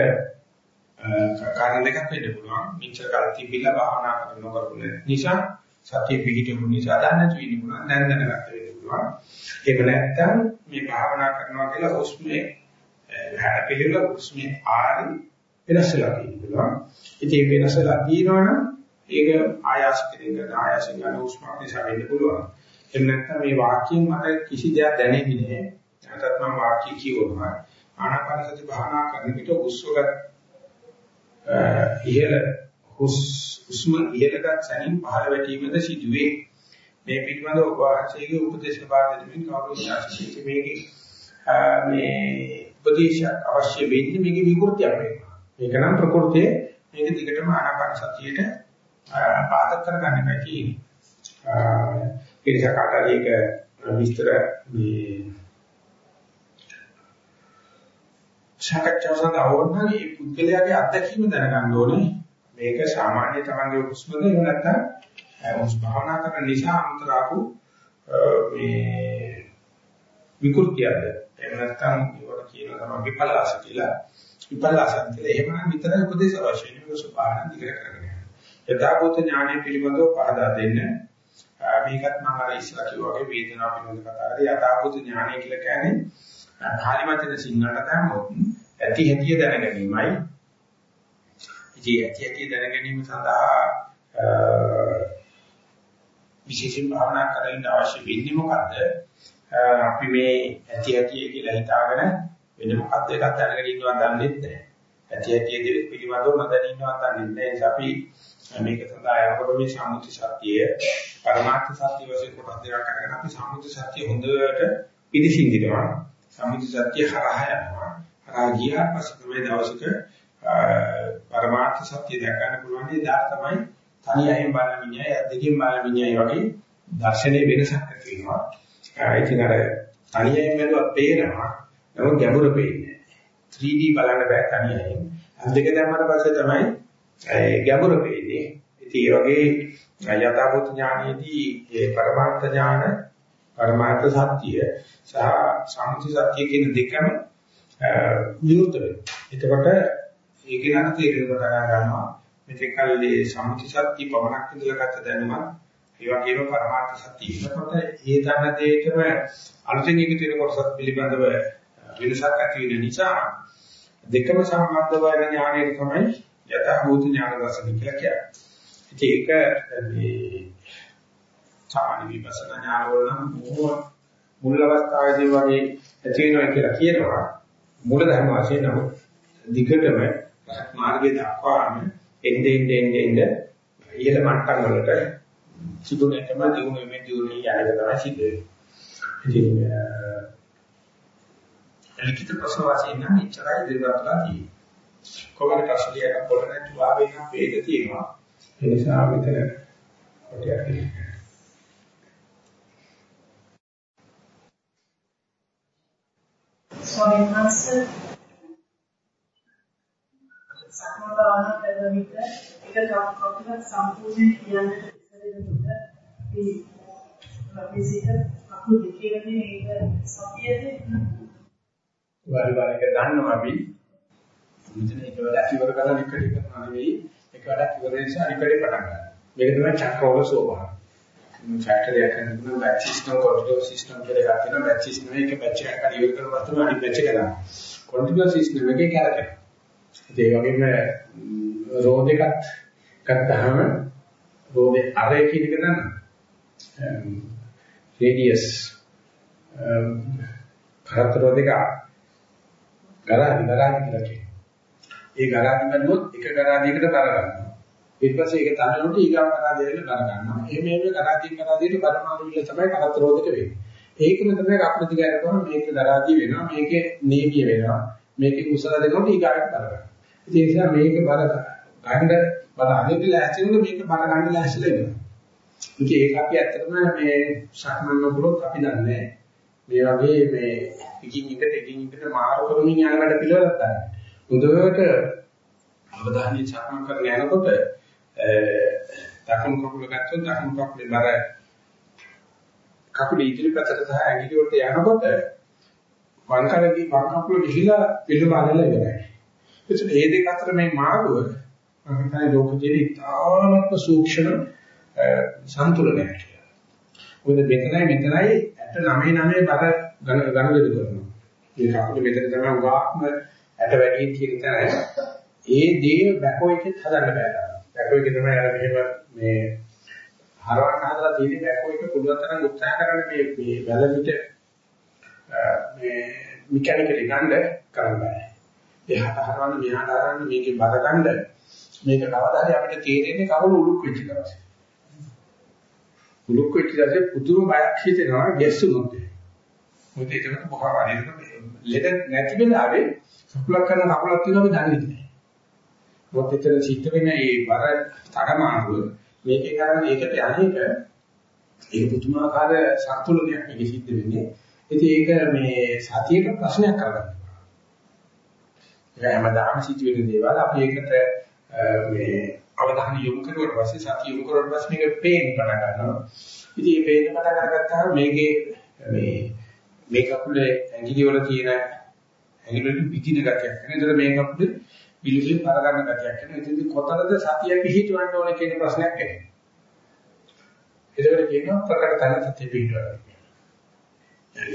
Speaker 1: කාරණා දෙකක් වෙන්න පුළුවන්. මිච්ඡර කල් තිබිලා භාවනා කරනකොට නිසා සතිය පිහිටුණු නිසා දන්න තියෙන්න පුළුවන් දැන් දැනගන්න වෙන්න පුළුවන් ඒක නැත්තම් මේ භාවනා කරනවා කියලා හුස්මේ හැඩ පිළිවෙල හුස්මේ ආරි වෙනස්ලා තියෙන්න පුළුවන් ඉතින් වෙනස්ලා තියෙනවනම් ඒක ආයාස කිරීමකට ආයාසෙන් ගන්න හුස්මක් නිසා වෙන්න පුළුවන් එහෙම නැත්නම් මේ වාක්‍යයෙන් මට කිසි දෙයක් දැනෙන්නේ නැහැ නැත්නම් මම වාක්‍ය කියවනවා ආනාපාන සති භාවනා කරන විට හුස්වගත් ඉහළ හුස්ම ඉහළට සැනින් පහළ වැටීමද සිදුවේ. මේ පිළිබඳව ඔබ වහන්සේගේ උපදේශ බාධකමින් කවුරු ශාස්ත්‍රීය මේකේ මේ උපදේශ අවශ්‍ය වෙන්නේ මේකේ විකෘතියක් වෙනවා. මේක නම් ප්‍රകൃතියේ මේක දිගටම ආනාපාන සතියේට පාදක කරගන්න එකයි තියෙන්නේ. ඒ නිසා කාටරි ඒක විස්තර මේ සාකච්ඡාව සඳහා වුණා මේ පුද්ගලයාගේ අත්දැකීම දැනගන්න ඕනේ. මේක සාමාන්‍ය තමන්ගේ හුස්මද එහෙම නැත්නම් හුස්ම භාවනා කරන නිසා අන්තරාපු මේ විකෘතියද එහෙම නැත්නම් ඒවට කියන තමයි විපලාස කියලා. විපලාසන් කියලා එහෙම නම් විතර උපදේශ අවශ්‍යයි මේක සබාන දිගට කරගෙන යනවා යථාභූත ඥානය පිළිබඳව පහදා දෙන්න. මේකත් මම අර ඉස්සලා කිව්වා වගේ වේදනාව පිළිබඳව කතා කරලා යථාභූත ඥානය කියලා කියන්නේ පාලි වචන සිංහලට දැම්මොත් ඇති හැටි දැන ගැනීමයි ඉතින් ඇති ඇති දැන ගැනීම සඳහා විශේෂයෙන් භාවනා කරන්න අවශ්‍ය වෙන්නේ මොකද්ද? අපි මේ ඇති ඇති කියලා හිතාගෙන වෙන මොකද්ද එකක් දැනගෙන ඉන්නවා දන්නේ නැහැ. ඇති ඇති පිළිබඳව නොදැන ඉන්නවා දන්නේ නැහැ. ඒ නිසා අපි මේක සඳහා යනකොට මේ සම්මුති සත්‍යය පරමාර්ථ සත්‍ය වශයෙන් කොටස් දෙකක් කරගෙන අපි සම්මුති සත්‍ය හොඳට පිළිසිඳිනවා. සම්මුති සත්‍ය හරහා යනවා. හරහා ගියා පස්සේ තමයි දවසක පරමාර්ථ සත්‍ය දැක ගන්න පුළුවන් දේ තමයි තනි අයෙන් බලන විඤ්ඤාය දෙකෙන් බලන විඤ්ඤාය වගේ දර්ශනයේ වෙනසක් ඇති වෙනවා. ඉතින් අර තනි අයෙන් බැලුවා පේනවා. නමුත් ගැඹුර පේන්නේ 3D බලන්න බෑ තනි අයෙන්. අර දෙක දැම්මම පස්සේ තමයි ගැඹුර පේන්නේ. ඉතින් ඒ වගේ යථාභූත ඥානයේදී ඒ පරමාර්ථ ඥාන පරමාර්ථ සත්‍ය සහ සම්මුති සත්‍ය කියන දෙකම විරුද්ධ වෙනවා. එතකොට ඒක නම් තේරෙන්න පටන් ගන්නවා මෙතෙක් කල්ලි සම්මුති සත්‍ය පමණක් ඉඳලා ගත දැනුමත් ඒ වගේම පරමාර්ථ සත්‍ය ඉන්නකොට ඒ ධන දෙයකම අලුතෙන් එකතු වෙන කොටසත් පිළිබඳව වෙනසක් ඇති වෙන නිසා දෙකම සම්බන්ධ වෙන ඥානය තමයි යථා භූත ඥාන දර්ශන කියලා කියන්නේ. ඒක මේ සාමාන්‍ය විපස්සනා ඥාන වල නම් මුල් අවස්ථාවේදී වගේ ඇති වෙනවා කියලා කියනවා. මූල ධර්ම වශයෙන් නම් දිගටම මාර්ගය දක්වාම එන්නේ එන්නේ එන්නේ ඉහළ මට්ටම් වලට සිදුනෙකම දිනු වෙමින් දිනු යන තමයි සිද්ධ වෙන්නේ. ඉතින් ලිඛිත ප්‍රශ්න වශයෙන් නම් ඉච්ඡායි දිරවත්ලා තියෙන්නේ. කොහොමද ප්‍රශ්නියක් පොළ ආවේ නම් වේද තියෙනවා. ඒ නිසා මෙතන කොටියක්
Speaker 2: ස්වාමීන් වහන්සේ සම්මතවන කරන විට එක කවුරුත් සම්පූර්ණ කියන්නට ඉස්සරෙන්නට මේ විසිට අකුරු දෙකේදී මේක සතියේදී.
Speaker 1: වාරි වාරි එක දන්නවා අපි මෙතන එක වැඩක් ඉවර කරලා එකට කරනවා නෙවෙයි එක වැඩක් ඉවර නිසා අනිකඩේ පටන් ගන්නවා. මේක තමයි චක්‍රවල ස්වභාවය. ෆැක්ටරි එකක් කරනකොට බැච් සිස්ටම් කොන්ටිනියස් සිස්ටම් කියලා එකක් තියෙනවා. බැච් සිස්ටම් එකේ බැච් එකක් හරි ඉවර කරලා පස්සේ අනිත් බැච් එක ගන්නවා. කොන්ටිනියස් සිස්ටම් එකේ කැරකෙනවා. ඒ වගේම රෝද එකක් ගත්තාම රෝදේ අරේ කියන එක දන්නවා. රේඩියස් කරතරෝ දෙක ගරාදි ගරාදි කියලා කියනවා. ඒ ගරාදි බැලුවොත් එක ගරාදියකට බර ගන්නවා. ඊට පස්සේ ඒක තනනකොට ඊගාව ගරාදියට බර ගන්නවා. එහෙම එහෙම ගරාදියෙන් ගරාදියට බරමාරු විල තමයි කරතරෝදක වෙන්නේ. ඒකම තමයි අපිට දිගාරකම මේක ගරාදිය වෙනවා. මේකේ නේමිය වෙනවා. මේකේ කුසල දෙනකොට ඊගාවට බර ගන්නවා. ඒ නිසා මේක බර ගන්න බර අනිත් ලෑස්තිනොත් මේක බර ගන්න ලෑස්තිලා ඉන්නවා. ඉතින් ඒක අපි ඇත්තටම මේ සක්මන් නොකරොත් අපි දන්නේ නැහැ. මේ වගේ මේ එකින් එකට එකින් එකට මාරු කරමින් යන වැඩ පිළිවෙලක් තමයි. හොඳට අවධානය සක්මන් කරගෙන යනකොට දකුණු කකුල ගත්තොත් දකුණු කකුලේ බර කකුල ඉදිරි පැත්තට සහ ඇඟිලි වලට යනකොට වම් කලදී වම් කකුල ගිහිලා පිළි බලලා ඉවරයි. එතකොට මේ දෙක අතර මේ මාරුව මම හිතන්නේ ලෝක ජීවිතය ඉතාමත්ම සූක්ෂම සම්තුලනයක් කියලා. මොකද මෙතනයි මෙතනයි 89 බර ඝන ඝන වෙද කරනවා. මේ කකුල මෙතන තමයි උගාක්ම ඇට වැඩි කියන තැන. ඒ දේ බැකෝ එකෙත් හදන්න බෑ. බැකෝ එක තමයි අර මෙහෙම මේ හරවන්න හදලා තියෙන බැකෝ එක පුළුවන් තරම් උත්සාහ කරන්නේ මේ මේ වැලමිට මේ මෙකැනිකලි ගන්න කරන්න බෑ. එහාට හරවන්න මෙහාට හරවන්න මේකේ බර ගන්න මේක කවදා හරි අපිට තේරෙන්නේ කවුරු උලුක් වෙච්ච දවසේ. උලුක් වෙච්ච දවසේ පුදුම බයක් හිතෙනවා ගැස්සුනොත්. මොකද ඒකට බොහෝ වරින් ලෙඩ නැති වෙලාවේ සුකුලක් කරන කකුලක් තියෙනවා අපි දන්නේ නැහැ. මොකද එතන සිද්ධ වෙන මේ බර තරමාරුව මේකේ කරන්නේ ඒකට අනේක ඒක පුදුමාකාර සම්තුලනයක් මේක සිද්ධ වෙන්නේ. ඉතින් ඒක මේ සතියේට ප්‍රශ්නයක් කරගන්නවා. ඒක හැමදාම සිද්ධ වෙන දේවල් අපි ඒකට මේ අවධානය යොමු කරුවට පස්සේ සතිය යොමු කරුවට පස්සේ මේක පේන්න පටන් ගන්නවා. ඉතින් මේ පේන්න පටන් අරගත්තාම මේකේ මේ මේ කකුලේ ඇඟිලි වල තියෙන ඇඟිලි වල පිටින ගතියක් නේද? මේ කකුලේ පිළිසින් පර ගන්න ගතියක් නේද? ඉතින් කොතනද සතිය පිහිටවන්න ඕනේ කියන ප්‍රශ්නයක් එනවා. ඒකට කියනවා ප්‍රකට තන සතිය පිහිටවන්න.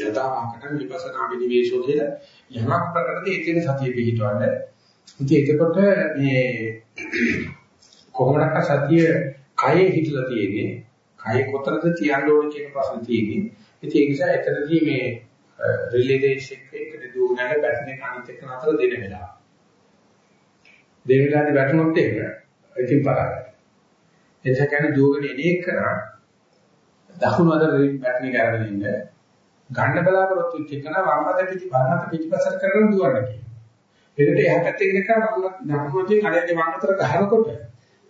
Speaker 1: යථාභාගට විපස්සනා විනිවේෂෝ කියලා යමක් ප්‍රකටද ඒකේ සතිය පිහිටවන්න. ඉතින් එතකොට මේ කොහොමදක සතිය කයේ හිටලා තියෙන්නේ? කය කොතනද තියන්න ඕනේ කියන ප්‍රශ්නේ තියෙන්නේ. ඉතින් ඒ නිසා එතනදී මේ රිලේ රේස් එකට දුවගෙන බැටනේ අනිත් එක අතර දෙන වෙලාව. දෙන වෙලාවේ වැටුනොත් එහෙම ඉතින් පරාදයි. එතන කියන්නේ දුවගෙන එන එක කරා දකුණු අතර බැටනේ කරගෙන ඉන්න ගන්න බලාපොරොත්තු වෙච්ච එක නම් වම් අත පිටි වම් අත පිටිපස්සට කරගෙන දුවන්න කියනවා. ඒකට එහා පැත්තේ ඉන්න එක දකුණු අතින් අරගෙන වම් අතට ගහනකොට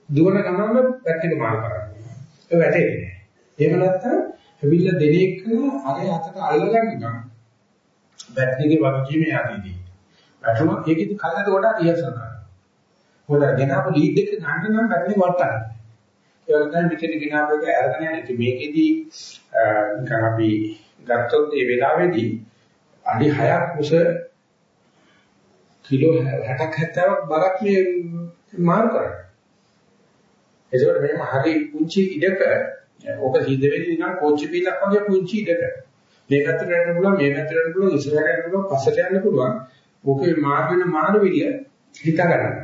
Speaker 1: දුවන ගමන්ම පැත්තට මාරු කරන්නේ. ඒ වැටෙන්නේ නැහැ. එහෙම නැත්නම් ඇවිල්ලා දෙන එක අර අතට අල්ලගන්න ගමන් බැටරිගේ වගකීම යටිදී. වැටුණොත් ඒකෙදි කල්ලාට වඩා රියක්ෂන් කරනවා. මොකද ගෙනාපු ලීඩ් එක ගන්න නම් බැටරි වටන්න. ඒ වගේම මෙතන ගෙනාපු එක අරගෙන යන්නේ මේකෙදි නිකන් අපි ගත්තොත් මේ වෙලාවේදී අඩි 6ක් උස කිලෝ 60ක් 70ක් බරක් මේ මාරු කරනවා. ඒකෝට මෙහෙම හරි පුංචි ඉඩක ඕක සිද්ධ වෙන්නේ නිකන් කෝච්චි පිටක් වගේ පුංචි ඉඩක. මේ පැත්තට යන්න පුළුවන්, මේ පැත්තට යන්න පුළුවන්, ඉස්සරහට යන්න පුළුවන්, පස්සට යන්න පුළුවන්. ඕකේ මාර්ගන මානවිය හිතා ගන්න.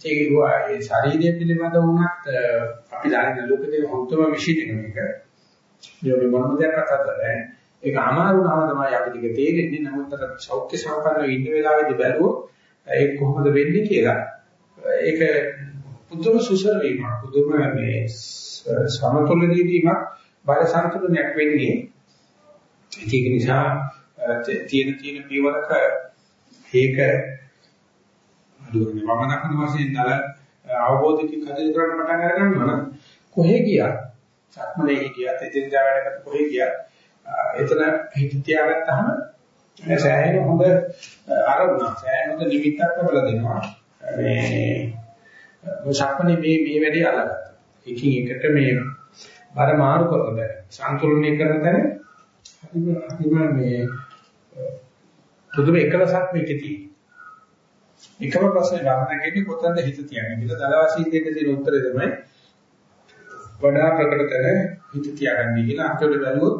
Speaker 1: ඒක ඒ ශරීරය පිළිබඳ වුණත් අපි දන්නේ ලෝකේ හොඳම මැෂින් එක මේක. මේ මොනම දෙයක් අතට නැහැ. ඒක අමාරු නම තමයි අපිට ඒක තේරෙන්නේ. නමුත් අර සෞඛ්‍ය සම්පන්නව ඉන්න වෙලාවේදී බැලුවොත් ඒක කොහොමද වෙන්නේ කියලා. ඒක පුදුම සුසර වීමක්. පුදුම මේ සමතුලිතී වීමක් බල සම්තුලනයක් වෙන්නේ. ඒක නිසා තියෙන තියෙන පියවරක ඒක අදුරන්නේ මම දක්වන වශයෙන් තල අවබෝධකින් කටයුතු කරන්න පටන් අරගන්නවා නම් කොහේ ගියා සක්මනේ හිටියත් එදිනදා වැඩ කරත් කොහේ ගියා එතන හිත තියාගත්තාම සෑහෙන හොඳ අරමුණක් සෑහෙන හොඳ නිමිත්තක් ලැබලා දෙනවා මේ සක්මනේ මේ මේ වැඩේ අල්ලගත්තා. එකින් එකට මේ බර මාරු කරන සම්තුලනය කරන තැන හරිම මේ පුදුම එකලසක් මේකේ තියෙනවා. එකම ප්‍රශ්නේ ගන්නකෙන්නේ කොතනද හිත තියන්නේ කියලා දලවාසී දෙන්න තියෙන උත්තරේ තමයි වඩා ප්‍රකට තැන හිත තියාගන්නේ කියලා අන්තිමට බැලුවොත්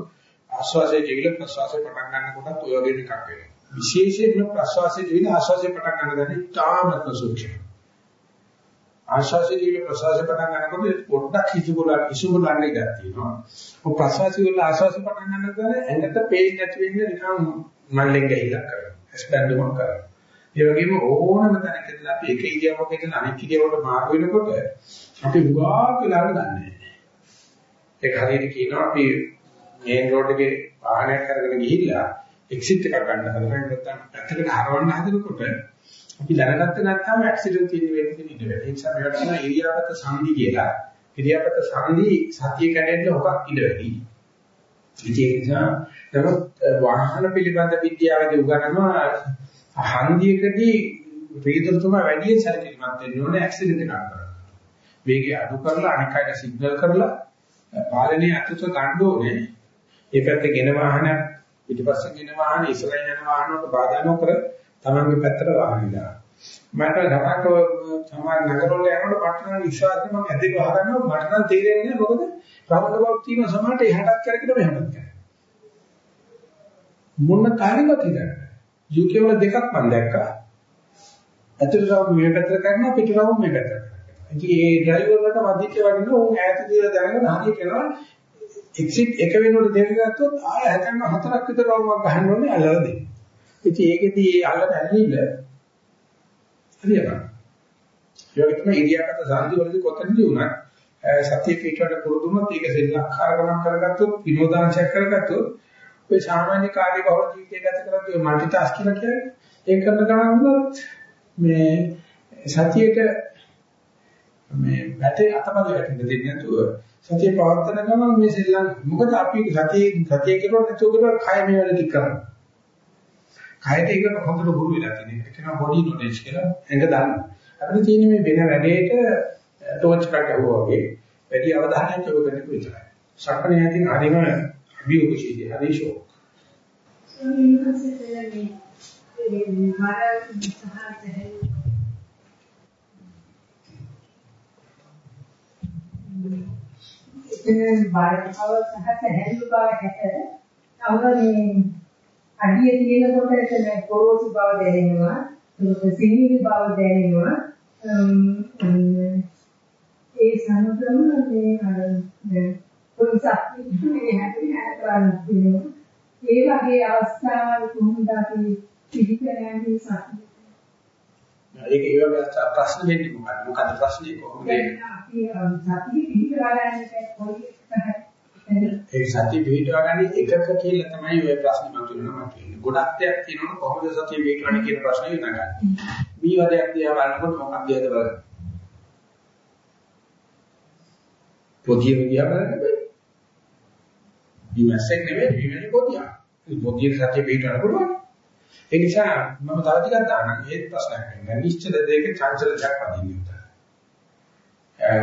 Speaker 1: ආස්වාසයේ ජීවිත ප්‍රසවාසයේ පටන් ගන්නකොටත් ඔය වගේ එකක් වෙනවා. විශේෂයෙන්ම ප්‍රසවාසයේ ජීවිත ආස්වාසයේ පටන් ගන්න දැන තාමත් සූක්ෂම. ආස්වාසයේ ජීවිත ප්‍රසවාසයේ පටන් ගන්නකොට පොඩ්ඩක් හිසුගොල්ලන් හිසුගොල්ලන් ඉඳලා තියෙනවා. ඔය ප්‍රසවාසයේ වල ආස්වාසයේ පටන් ගන්නකොට ඇඟට පේන්නේ නැති වෙන්නේ නිකන් මල්ලෙන් ගහිලා කරනවා. ස්පැන්ඩුමක් කරනවා. ඒ වගේම ඕනම තැනකදී අපි එක ඉරියව්වක ඉඳන් අනෙක් ඉරියව්වට මාරු වෙනකොට අපි උගාක් වෙලාවට දන්නේ ඒක හරියට කියනවා අපි මේන් රෝඩ් එකේ වාහනයක් අරගෙන ගිහිල්ලා එක්සිට් එකක් ගන්න හදනවා නැත්නම් පැත්තකට හරවන්න හදනකොට අපි දැනගත්තේ නැත්නම් ඇක්සිඩන්ට් තියෙන වෙන්න තියෙන ඉඩ වැඩි. ඒ නිසා මේකට කියනවා ඉරියාපත සංදි කියලා. ඉරියාපත සංදි සතිය කැඩෙන්න හොකක් ඉඩ වැඩි. ඒ නිසා නමුත් වාහන පිළිබඳ විද්‍යාවේදී උගන්වනවා හන්දියකදී වේගතුම වැඩි සැලකිලිමත් වෙන්න ඕනේ ඇක්සිඩන්ට් එකක් කරලා. වේගය අඩු කරලා අනික් අයට සිග්නල් කරලා පාලනයේ අතට ගන්න ඕනේ. ඒ පැත්තේ ගෙන වාහන පිටිපස්සෙන් ගෙන වාහන ඉස්සරහින් යන වාහන වලට බාධා නොකර තමන්ගේ පැත්තට වාහන දානවා. මට ගමක සමාන නගරවල යනකොට පටන විශ්වාසෙ මම ඇදේ වහගන්නවා මට නම් තේරෙන්නේ නැහැ මොකද රවුන්ඩ් බවුට් තියෙන සමානට එහාටත් කරගෙන මෙහාටත් කරගෙන. මොන තාලෙකද ඉතින්? UK වල දෙකක් මම දැක්කා. ඇතුළේ රවුම් මේ පැත්තට කරනවා පිට රවුම් මේ පැත්තට කරනවා. ඉතින් ඒ ඩ්‍රයිවර්ලට මැදිට වදින උන් ඈත කියලා දැනගෙන හරිය කරනවා. එක්සිට් එක වෙනකොට දෙක ගත්තොත් ආය හැතැම්ම හතරක් විතර රවුමක් ගහන්න ඕනේ අල්ලලා දෙන්න. ඉතින් ඒකෙදී ඒ අල්ලන ඇල්ලිල්ල හරියනවා. ඒ වගේ තමයි ඉරියාපත සාන්ති වලදී කොතනදී වුණත් සත්‍ය පිටවට පුරුදුනොත් ඒක සෙල්ලක්කාරකමක් කරගත්තොත් විනෝදාංශයක් කරගත්තොත් ඔය සාමාන්‍ය කාර්ය බහුල ජීවිතය ගත කරද්දී ඔය মালටි ටාස්ක් කියලා කියන්නේ ඒක කරන ගමන් වුණත් මේ සතියේට මේ වැටේ අතපද වැටෙන්න දෙන්නේ නැතුව සතිය පවත්තන ගමන් මේ සෙල්ලම් මොකද අපි සතිය සතිය කෙරුවා නැතුව කෙරුවා කය මේ වැඩ ටික කරනවා. කයට ඒක හොඳට ගුරු වෙලා තියෙන එක කියනවා බොඩි නොලෙජ් කියලා එඟ දාන්න. අපිට තියෙන මේ වෙන වැඩේට ටෝච් එකක් ගහුවා වගේ වැඩි අවධානයක් යොමු කරන්න විතරයි. සක්මණේ යටින් හරිම අභියෝගශීලී හරිෂෝ.
Speaker 3: එතන බාරකව සහ සැහැල්ලු බව හැට තවම මේ අඩිය තියෙනකොට එතන පොරොසු බව දැනෙනවා. සිනිවි බව දැනෙනවා. ඒ සමගම මේ අර පොලිසක් මේ හැටි හැටවන්න ඒ වගේ අවස්ථාවල් කොහොමද අපි පිළිපැරන්නේ සත්‍ය
Speaker 1: ඒක ඒ වගේ ප්‍රශ්න දෙන්නේ මොකක්ද මොකද ප්‍රශ්නේ කොහොමද? ඒ සතිය පිටවා ගන්න එකක කියලා තමයි ඔය ප්‍රශ්නේ මතුවෙනවා කියන්නේ. ගොඩක් දෙයක් තියෙනවනේ කොහොමද සතිය පිටවන්නේ කියන ප්‍රශ්නේ නගන්නේ. මේ වදයක් දිහා බලනකොට මොකක්ද දිහාද බලන්නේ? පොදිය දිහා බලන්න බෑ. විමසෙන් නෙවෙයි විමනේ පොදිය. ඒ පොදිය සතිය පිටවන්න පුළුවන්. ඒ නිසා මම තව ටිකක් දාන්නම් ඒත් ප්‍රශ්නයක් නෑ. නිශ්චල දෙයක චංචල දෙයක් වදින්න උතන. ඒ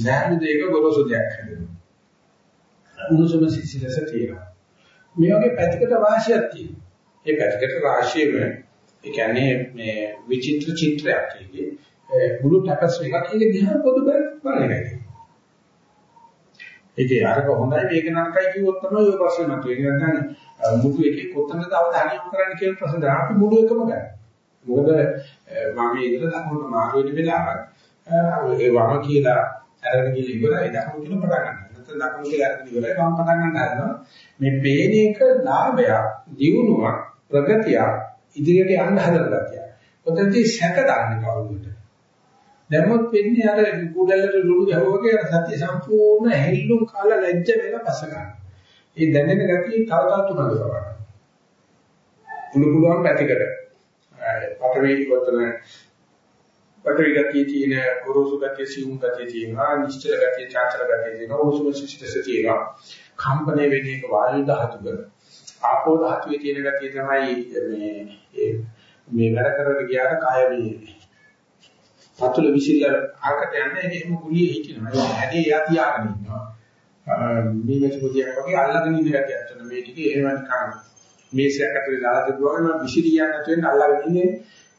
Speaker 1: සෑම දෙයක ගොරෝසු දෙයක් හැදෙනවා. උණුසුම සිසිලස තියෙනවා. මේ වගේ පැතිකඩ රාශියක් තියෙනවා. ඒ පැතිකඩ රාශියෙම ඒ කියන්නේ මේ විචිත්‍ර චිත්‍රයක් කියන්නේ මුළු ටැපස්ට්‍රි එකක් ඒක දිහා පොදු බලන්න. බලන එකයි. ඒකේ අරක හොඳයි මේක නරකයි කිව්වොත් තමයි ඔය ප්‍රශ්නේ මතුවෙන්නේ. නැත්නම් මුළු එකේ කොතනද අවධානය යොමු කරන්න කියන ප්‍රශ්න දාන්න අපි මුළු එකම ගන්න. මොකද මම ඉඳලා දකුණට මාරු වෙන වෙලාවක් ඒ වම කියලා අරගෙන ගිහින් ඉවරයි දකුණු කියලා පටන් ගන්නවා. නැත්නම් දකුණු කියලා අරගෙන ඉවරයි වම් පටන් ගන්න හදනවා. මේ පේන එක ලාභයක්, දියුණුවක්, ප්‍රගතියක් ඉදිරියට යන්න හදන ගතියක්. ඔතනදී සැක දාන්නේ කවුරුද? දැම්මොත් වෙන්නේ අර කුඩල්ලට ලුණු ගැහුවා වගේ සත්‍ය සම්පූර්ණ හෙල්ලුම් කාලා ලැජ්ජ වෙලා පස ගන්න. ඒ දැනෙන ගතිය තව තවත් තුනක් කරනවා. පුළු පුළුවන් පැතිකඩ. පතරේ වතන පතරේ ගතිය තියෙන ගුරුසු ගතිය සිවුම් ගතිය තියෙනවා නිශ්චල ගතිය චාචල ගතිය තියෙනවා උසුම ශිෂ්ටස තියෙනවා කම්පණය වෙන එක වායු ධාතුක ආපෝ ධාතුවේ තියෙන ගතිය තමයි මේ මේ වැඩ කරගෙන ගියාට කය මේ පතුල විසිරලා ආකට යන්නේ එහෙම ගුලිය හිටිනවා. ඒ හැදී එයා තියාගෙන ඉන්නවා. මේ මෙතුපොදියක් වගේ අල්ලගෙන ඉන්න ගැටියක් තමයි මේ ටික එහෙම නිකන් මේසයක් ඇතුලේ දාලා තිබුවාම විසිරියක් නැතු වෙන අල්ලගෙන ඉන්නේ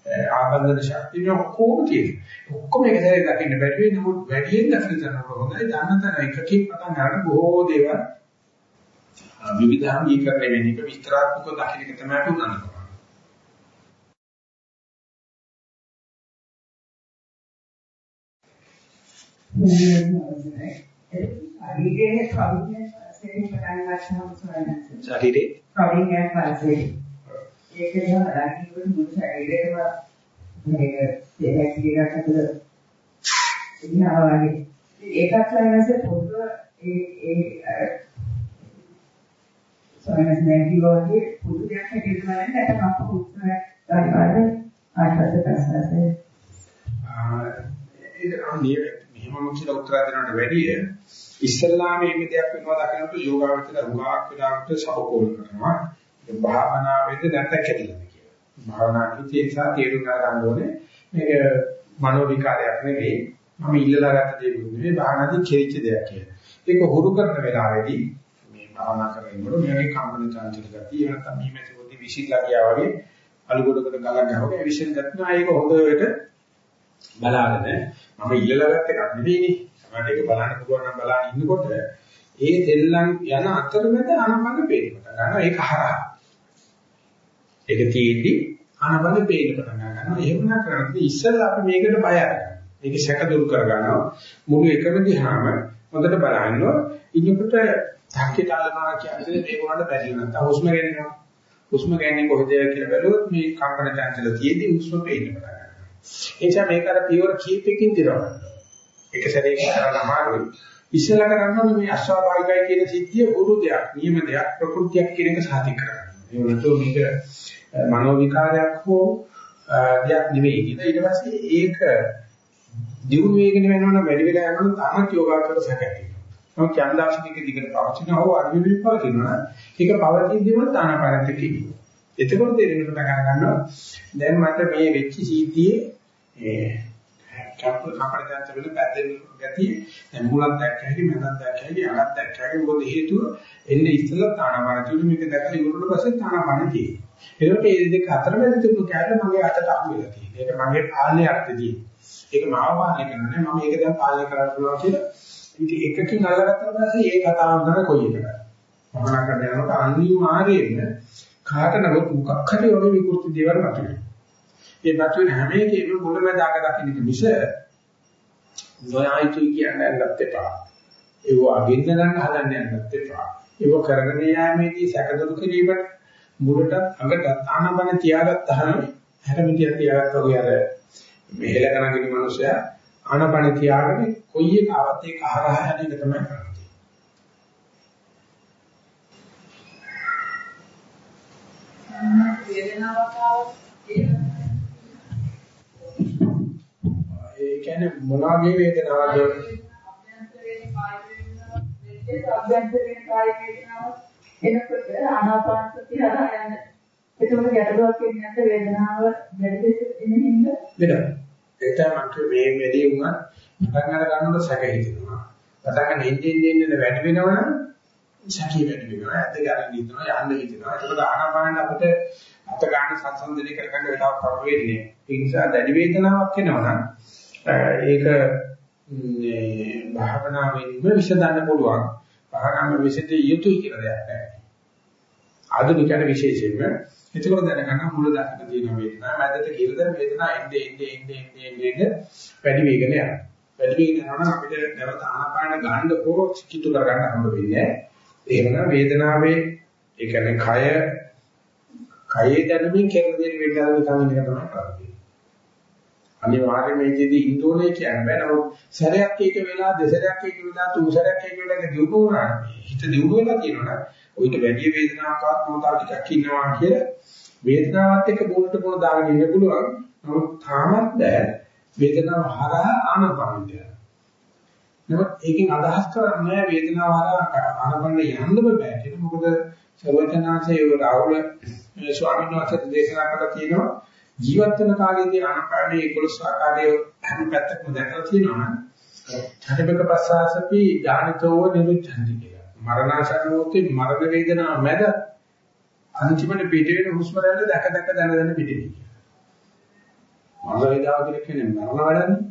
Speaker 1: ආබන්ධන ශක්තිය ඔක්කොම තියෙනවා. ඔක්කොම එක සැරේ දකින්න බැරි වෙයි නමුත් වැඩියෙන් දකින්න යනකොට හොඳයි. දන්නතර එකකින් පටන් ගන්න බොහෝ දේවල් විවිධාංගීකරණය වෙන එක විස්තරාත්මකව දකින්න එක තමයි අපි උනන්නේ.
Speaker 3: ශරීරයේ කවිඥ වශයෙන් පටන් ගන්නවා සොයනස.
Speaker 1: ශරීරේ
Speaker 3: කවිඥයන් වශයෙන් ඒක දිහා බලනකොට මුළු ශරීරයම මේ දෙහැකිලක් අතර ඉන්නවා වගේ. ඒකත් සොයනස පොදු ඒ ඒ සොයනස නැතිවගේ පොදු දෙයක් හැටියට බලන්න නැත්නම් අප උත්සාහ ගන්නවාද ආශාද ප්‍රසාරේ.
Speaker 1: ආ ඒක අනිය මෙහෙමම කියලා උත්තර දෙනවට වැඩිය ඉස්සල්ලා මේක දෙයක් වෙනවා දකිනකොට යෝගාවචර රුගාක් වෙලාවට සබකෝල කරනවා. ඒ භාවනාවෙන්ද නැත්නම් කැඩෙලාද කියලා. භාවනා කිචේ නිසා තේරුම් ගන්න ඕනේ මේක මනෝ විකාරයක් නෙවෙයි. මම ඉල්ලලා ගත්ත දෙයක් නෙවෙයි භාවනාදී කෙරිච්ච දෙයක් කියලා. ඒක හුරු කරන වෙලාවේදී මේ භාවනා කරනකොට මේකේ කම්මන චංචල ගතිය නැත්නම් මේ මෙතනදී විසිරලා ගියා වගේ අලු ගොඩකට ගලක් ගහනවා. ඒ විශ්ෙන් ගත්තා ඒක හොඳට බලාගෙන මම ඉල්ලලා ගත්ත එකක් නෙවෙයිනේ. මට ඒක බලන්න පුළුවන් නම් බලන්න ඉන්නකොට ඒ දෙල්ලන් යන අතරමැද ආනපන පේන්න පටන් ගන්නවා. ඒක හරහා. ඒක තියෙද්දි ආනපන පේන්න පටන් ගන්නවා. එහෙම නැත්නම් ඉස්සෙල්ලා අපි මේකට බය අරගන්නවා. මේක සැක දුරු කර ගන්නවා. මුළු එකම දිහාම හොඳට බලනවා. ඉන්නකොට ධක්කේට අල්ලනවා කියන්නේ මේක වුණාට බැරි වෙනවා. හුස්ම ගන්නවා. හුස්ම ගන්නේ කොහෙද කියලා බැලුවොත් මේ කම්පන චංචල තියෙද්දි හුස්ම පේන්න පටන් ගන්නවා. ඒ නිසා මේක අර පියවර කීපකින් දිරවන්න. එක සැරේ කරලා අමාරුයි. ඉස්සෙල්ලා කරන්න ඕනේ මේ අස්වාභාවිකයි කියන සිද්ධිය බුදු දෙයක්, නියම දෙයක්, ප්‍රകൃතියක් කියන එක සාතික කරගන්න. ඒ වුණතෝ මේක මනෝ විකාරයක් හෝ දෙයක් නෙවෙයි කියලා. ඊට පස්සේ ඒක දියුණු වේගන වෙනවා වැඩි වෙලා යනකොට තාමත් යෝගාචර සැකටි. නමුත් චන්දාශිනික දිගට පවතින හෝ අනිවිප පවතිනවා. ඒක පවතිද්දිම තානාපාරත් කියනවා. එතකොට තේරෙන්න පටන් ගන්නවා දැන් මට මේ වෙච්ච සීතියේ ඒ කප්ප කපඩ දැන් වල පැද්දෙන ගතිය දැන් මුලක් දැක්ක හැකි මනක් දැක්ක හැකි අගක් දැක්ක හැකි මොකද හේතුව? එන්නේ ඉස්සෙල්ලා තානාපාන තුන මේක දැකලා ඉවරනට පස්සේ තානාපාන තියෙන්නේ ඒකට මේ දෙක අතරමැද තිබුණු කැලේ මගේ අතට අහු වෙලා තියෙන්නේ ඒක මගේ පාලනයක්දී ඒක මාව පාලනය කරන්නේ මම ඒක දැන් පාලනය කරන්න පුළුවන් කියලා. ඉතින් එකකින් අල්ලගත්තා පස්සේ ඒ කතාව කරන කොයි එකද? මහාන කරන යනකොට අනිවාර්යයෙන්ම කාට නමුත් මොකක් හරි වගේ විකෘති දේවල් මතුවේ. ඒ මතුවෙන හැම එකේම මුලමදාග දකින්න මිස නොයයිතු කියන්නේ නැත්නම් එපා. ඒව අගින්න ගන්න හදන්න යන්නත් එපා. ඒව කරගෙන යෑමේදී සැකදුරු කිරීමට මුලට අඟට ආනබන තියාගත්තාම හැරමිටියක් තියාගත්තා වගේ අර මෙහෙල කරගෙන ඉන්න මිනිසයා ආනබන තියාගෙන කොයි එක ආවත් ඒක හරහා යන එක තමයි කරන්නේ.
Speaker 2: වේදනාවක් ආවොත්
Speaker 1: ඒ කියන්නේ මොනවාගේ වේදනාවක්ද
Speaker 2: අභ්‍යන්තරයෙන් කාය වේදනාවක් අභ්‍යන්තරයෙන් කාය වේදනාවක් එනකොට ආනාපාන සතිය හරහා යන එතකොට ගැටලුවක් එන්නේ නැත්නම් වේදනාව වැඩිද එන්නේ හින්දා
Speaker 1: වෙනවා. ඒ තමයි මේ වැඩි වුණා පටන් අර ගන්නකොට සැක හිතෙනවා. පටන් ගන්න ඉන්නේ වැඩි වෙනවනම් සැකේ වැඩි වෙනවා. ඇද්ද ගන්න හිතනවා යන්න හිතනවා. ඒකට ආනාපානෙන් අපිට අත ගන්න සංසන්දනය කරගන්න වෙලාවක් පර වෙන්නේ. ඒ නිසා දැඩි වේදනාවක් එනවනම් ඒක මේ භාවනාවෙන්ම විසඳන්න පුළුවන්. භාවනාවෙන් විසඳිය යුතුයි කියලා දෙයක් නැහැ. ආධුනිකයන් විශේෂයෙන්ම එතකොට දැනගන්න මුල දක්න තියෙන වේදනාව මැදට කියලා වේදනාව එන්නේ එන්නේ එන්නේ එන්නේ එන්නේ වැඩි වේගන යනවා. වැඩි වේගන යනවා අපිට නැවත ආනාපාන ගන්න හෝ කිතු කර ගන්න හම්බ වෙන්නේ නැහැ. එහෙමනම් වේදනාවේ ඒ කියන්නේ කය කයේ දැනුමින් කෙරෙන දේ වේදනාව නිකන් ඉන්න එක තමයි කරන්නේ. අනිවාර්යයෙන්ම මේකෙදී ඉන්දෝනේ කියන්න බෑ. නමුත් සැරයක් එක වෙලා දෙසරයක් එක වෙලා තුන් සැරයක් එක වෙලා දිනු වුණා. හිත දිනු වෙලා තියෙනවා. ඔయిత වැඩි වේදනාවක් මොකක්ද ටිකක් ඉන්නවා කියලා වේදනාවත් එක්ක බෝලට බෝල දාගෙන ඉන්න පුළුවන්. නමුත් තාමත් බෑ වේදනාව හරහා ආනපනිට. නමුත් ඒකෙන් අදහස් කරන්නේ වේදනාව හරහා ආනපනිට යන්න බෑ කියන මොකද සර්වඥාන්සේ රාහුල ස්වාමීන් වහන්සේ දේශනා කළා තියෙනවා ජීවත් වෙන කාලේදී ආනපානයේ 11 ආකාරයේ හැම පැත්තකම දැකලා තියෙනවා නම් ඡටබක පස්සාසපි ඥානතෝ නිරුච්ඡන්ති කියලා. මරණාසන්නෝති මරණ වේදනාව මැද අන්තිමට පිට වෙන හුස්ම රැල්ල දැක දැක දන දන පිටේ. මරණ වේදනාව කියන්නේ මරණ වැඩන්නේ.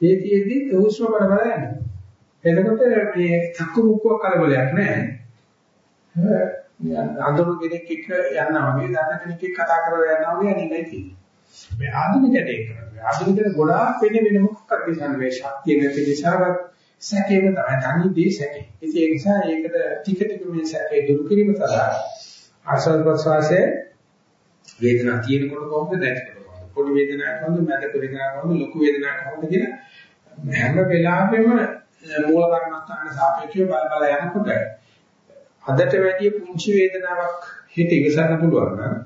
Speaker 1: ඒකෙදි හුස්ම බල බල යනවා. එතකොට මේ චක්කු මුක්කව කලබලයක් නැහැ. අඳුරු කෙනෙක් එක්ක යනවා වගේ දන්න කෙනෙක් එක්ක කතා කරලා යනවා වගේ අනින්නේ තියෙන්නේ. මේ ආධුනිකයට ඒක කරන්නේ. ආධුනිකයට ගොඩාක් වෙන්නේ වෙන මොකක්ද කියන්නේ මේ ශක්තිය නැති නිසාවත් සැකේම තමයි තනි දේ සැකේ. ඉතින් ඒ නිසා ඒකට ටික ටික මේ සැකේ දුරු කිරීම සඳහා ආස්වාද ප්‍රසවාසයේ වේදනාව තියෙනකොට කොහොමද නැතිකොට කොහොමද පොඩි වේදනාවක් කොහොමද මැද වේදනාවක් කොහොමද ලොකු වේදනාවක් කොහොමද කියන හැම වෙලාවෙම මූල කර්මස්ථාන සාපේක්ෂව බල බල යනකොට අදට වැඩිය පුංචි වේදනාවක් හිත ඉවසන්න පුළුවන් නම්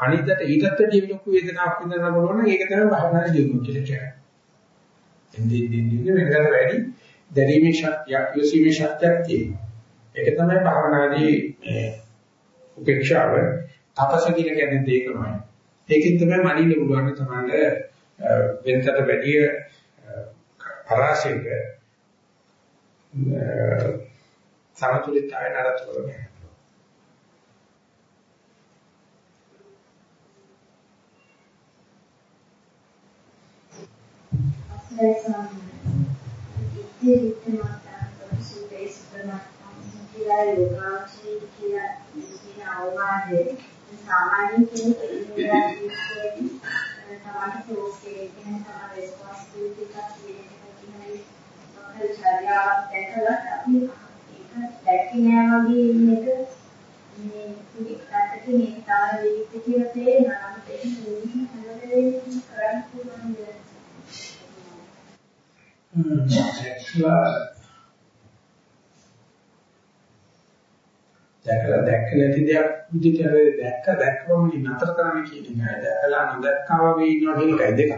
Speaker 1: අනිද්දට ඊටත් වැඩිය ලොකු වේදනාවක් විඳින්න පුළුවන් නම් ඒක තමයි භවනාදී දියුණුව කියලා කියන්නේ. එන්නේ දින්නේ වෙනකට වැඩි දැරීමේ ශක්තියක් යොසීමේ ශක්තියක් තියෙනවා. ඒක තමයි භවනාදී මේ උපේක්ෂාව තපස කියලා කියන්නේ ඒකමයි. ඒකෙන් තමයි මනින්න පුළුවන් තමයි වෙනකට වැඩිය පරාසයක සමතුලිතතාවය නඩත්තු කරගන්න.
Speaker 4: ඉතින් විත්මාතාව සුදේශ ප්‍රමාණ කියලා යෝගාචරී කියලා කියන අවවාදයේ සාමාන්‍ය කෙනෙක් ඉන්දියා ජීවිතේ සමාජ ප්‍රෝස්කේ කියන සමාජ රෙස්පොන්සිබිලිටි එකක් කියන එක මොකද චර්යාවක් දැකලා අපි ඒක දැකේ නෑ වගේ ඉන්න එක මේ පිටකට මේ තමයි ජීවිතේ කියලා තේරෙනවා නම් ඒක මුලින්ම හැමදේම කරන්න පුළුවන් දෙයක්.
Speaker 1: දැකලා දැක්ක නැති දෙයක් විදිහට දැක්ක දැක්කම නතර කරන්න කියන එකයි දැකලා නොදැක්කා වගේ ඉන්නවා කියන එකයි දෙක.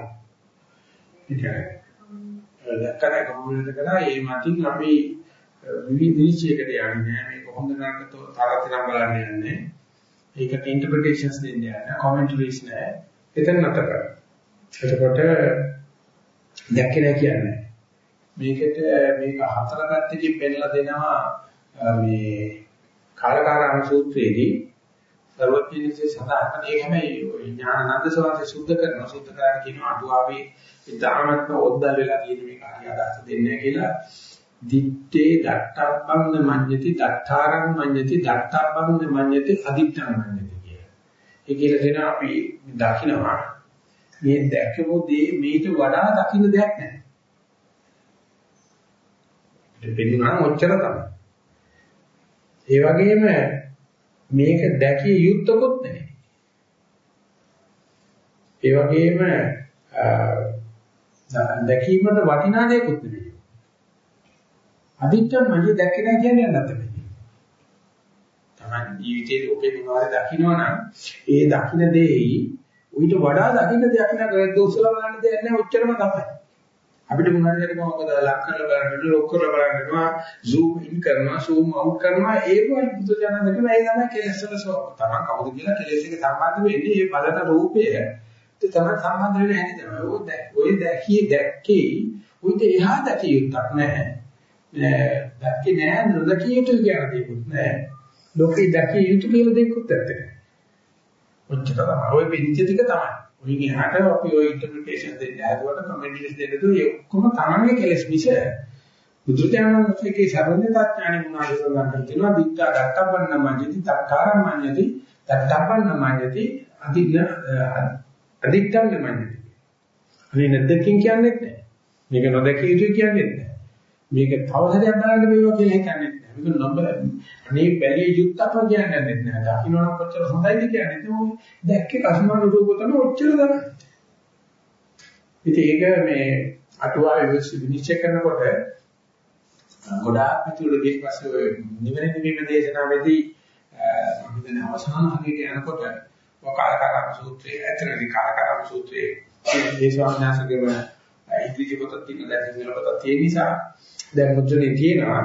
Speaker 1: ඒ දැක්කම කොහොමද කරා මේ මතින් අපි විවිධීචයකට යන්නේ නැහැ. මේක හොඳ නරක තරතරම් බලන්න යන්නේ. ඒකට ඉන්ටර්ප්‍රිටේෂන්ස් දෙන්නේ නැහැ. කමෙන්ටරිස් නැහැ. එතන නැතර. එතකොට දැක්කේ නැහැ කියන්නේ. මේකට මේක හතර පැත්තකින් පෙන්නලා දෙනවා මේ කාලකාරණ සූත්‍රයේදී සර්වපීනිසේ සඳහන් කරන එක හැමයි ඥානানন্দ සවාසේ සුද්ධ කරන සුද්ධ කරන කියන අටුවාවේ ඉතාමත්ම ඔද්දා වෙලා කියන මේක හරි අදහස දෙන්නේ කියලා දිත්තේ දත්තබ්බං මඤ්ඤති දත්තාරං මඤ්ඤති දත්තබ්බං මඤ්ඤති අදිත්තං මඤ්ඤති කියලා. ඒ කියලා දෙනවා අපි දකිනවා මේ දැකපු දේ මේට වඩා දකින්න දෙයක් නැහැ. දෙපෙන්නා ඔච්චර තමයි. ඒ වගේම මේක දැකිය යුත්තකුත් නැහැ. ඒ වගේම දැකීමට වටිනා දෙයක්වත් නෙවෙයි. අදිත්‍ය මනිය දැක්කේ නැහැ කියන්නේ නැත්නම්. තමයි ජීවිතයේ ඔබේ මොනවාරි දකින්නවනම් ඒ දකින්න දෙෙහි ඌට වඩා දකින්න දෙයක් නෑ ඒක උසල බලන්න දෙයක් නෑ ඔච්චරම තමයි. අපිට මොනවාරි හරි මොකද ලක් කරලා බලන්න ලොක් කරලා බලන්නවා zoom in කරනවා zoom out කරනවා ඒක බුදු දහම දෙකම ඒ තමයි කෙලෙස් වල තමයි කවුද කියලා කෙලෙස් එක සම්බන්ධ වෙන්නේ ඒ බලන රූපය. ඒ තමයි සම්බන්ධ වෙන්නේ හැටි තමයි ඔය ඔය දැකිය දැක්කේ උන්ට එහා දැකිය යුක්තක් නැහැ. දැක්කේ නැහැ නොදකිය යුතු කියන දේකුත් නැහැ ලෝකේ දැකිය යුතු කියලා දෙයක්වත් නැත්තේ ඔච්චර තමයි. ඔය පිළිච්ච ටික තමයි. ඔයින් එහාට අපි ওই ඉන්ටර්ප්‍රිටේෂන් දෙන්න හදුවට කමෙන්ට්ස් දෙන්න දු ඒ ඔක්කොම තමන්ගේ කෙලෙස් මිස බුදුචානන්සේගේ සර්වඥතාඥානෙ මොනවද ගන්න තියෙනවා දික්කා දත්තබ්බන්න මඤ්ඤති තක්කාරම් මඤ්ඤති තත්තබ්බන්න මඤ්ඤති අදිග්න අදික්කම් මඤ්ඤති. අනේ නැද්දකින් කියන්නේ නැහැ මේක නොදැකිය යුතු කියන්නේ නැහැ මේක තව සැරයක් බලන්න මේවා කියලා හිතන්නේ නැහැ. මේක නොබ අනේ බැලිය යුක්තව කියන්නේ නැහැ දකින්නනම් කොච්චර හොඳයිද කියන්නේ. නැහැ දැක්කේ රසමන රූප තමයි ඔච්චර දන්නේ ඉතින් ඒක මේ අටුවාවේ විනිශ්චය කරනකොට ගොඩාක් ඇතුළේ ගිහින් පස්සේ ඔය නිවන නිවීම දේශනාවේදී මම හිතන්නේ අවසාන හරියට යනකොට වකාලකාරම සූත්‍රයේ ඇතනදී කාලකාරම සූත්‍රයේ මේ ස්වාමීනාසගේම ඉදිරි පොතක් තියෙන දැන් ඉංග්‍රීසි පොතක් තියෙන නිසා දැන් මුද්‍රණේ තියෙනවා.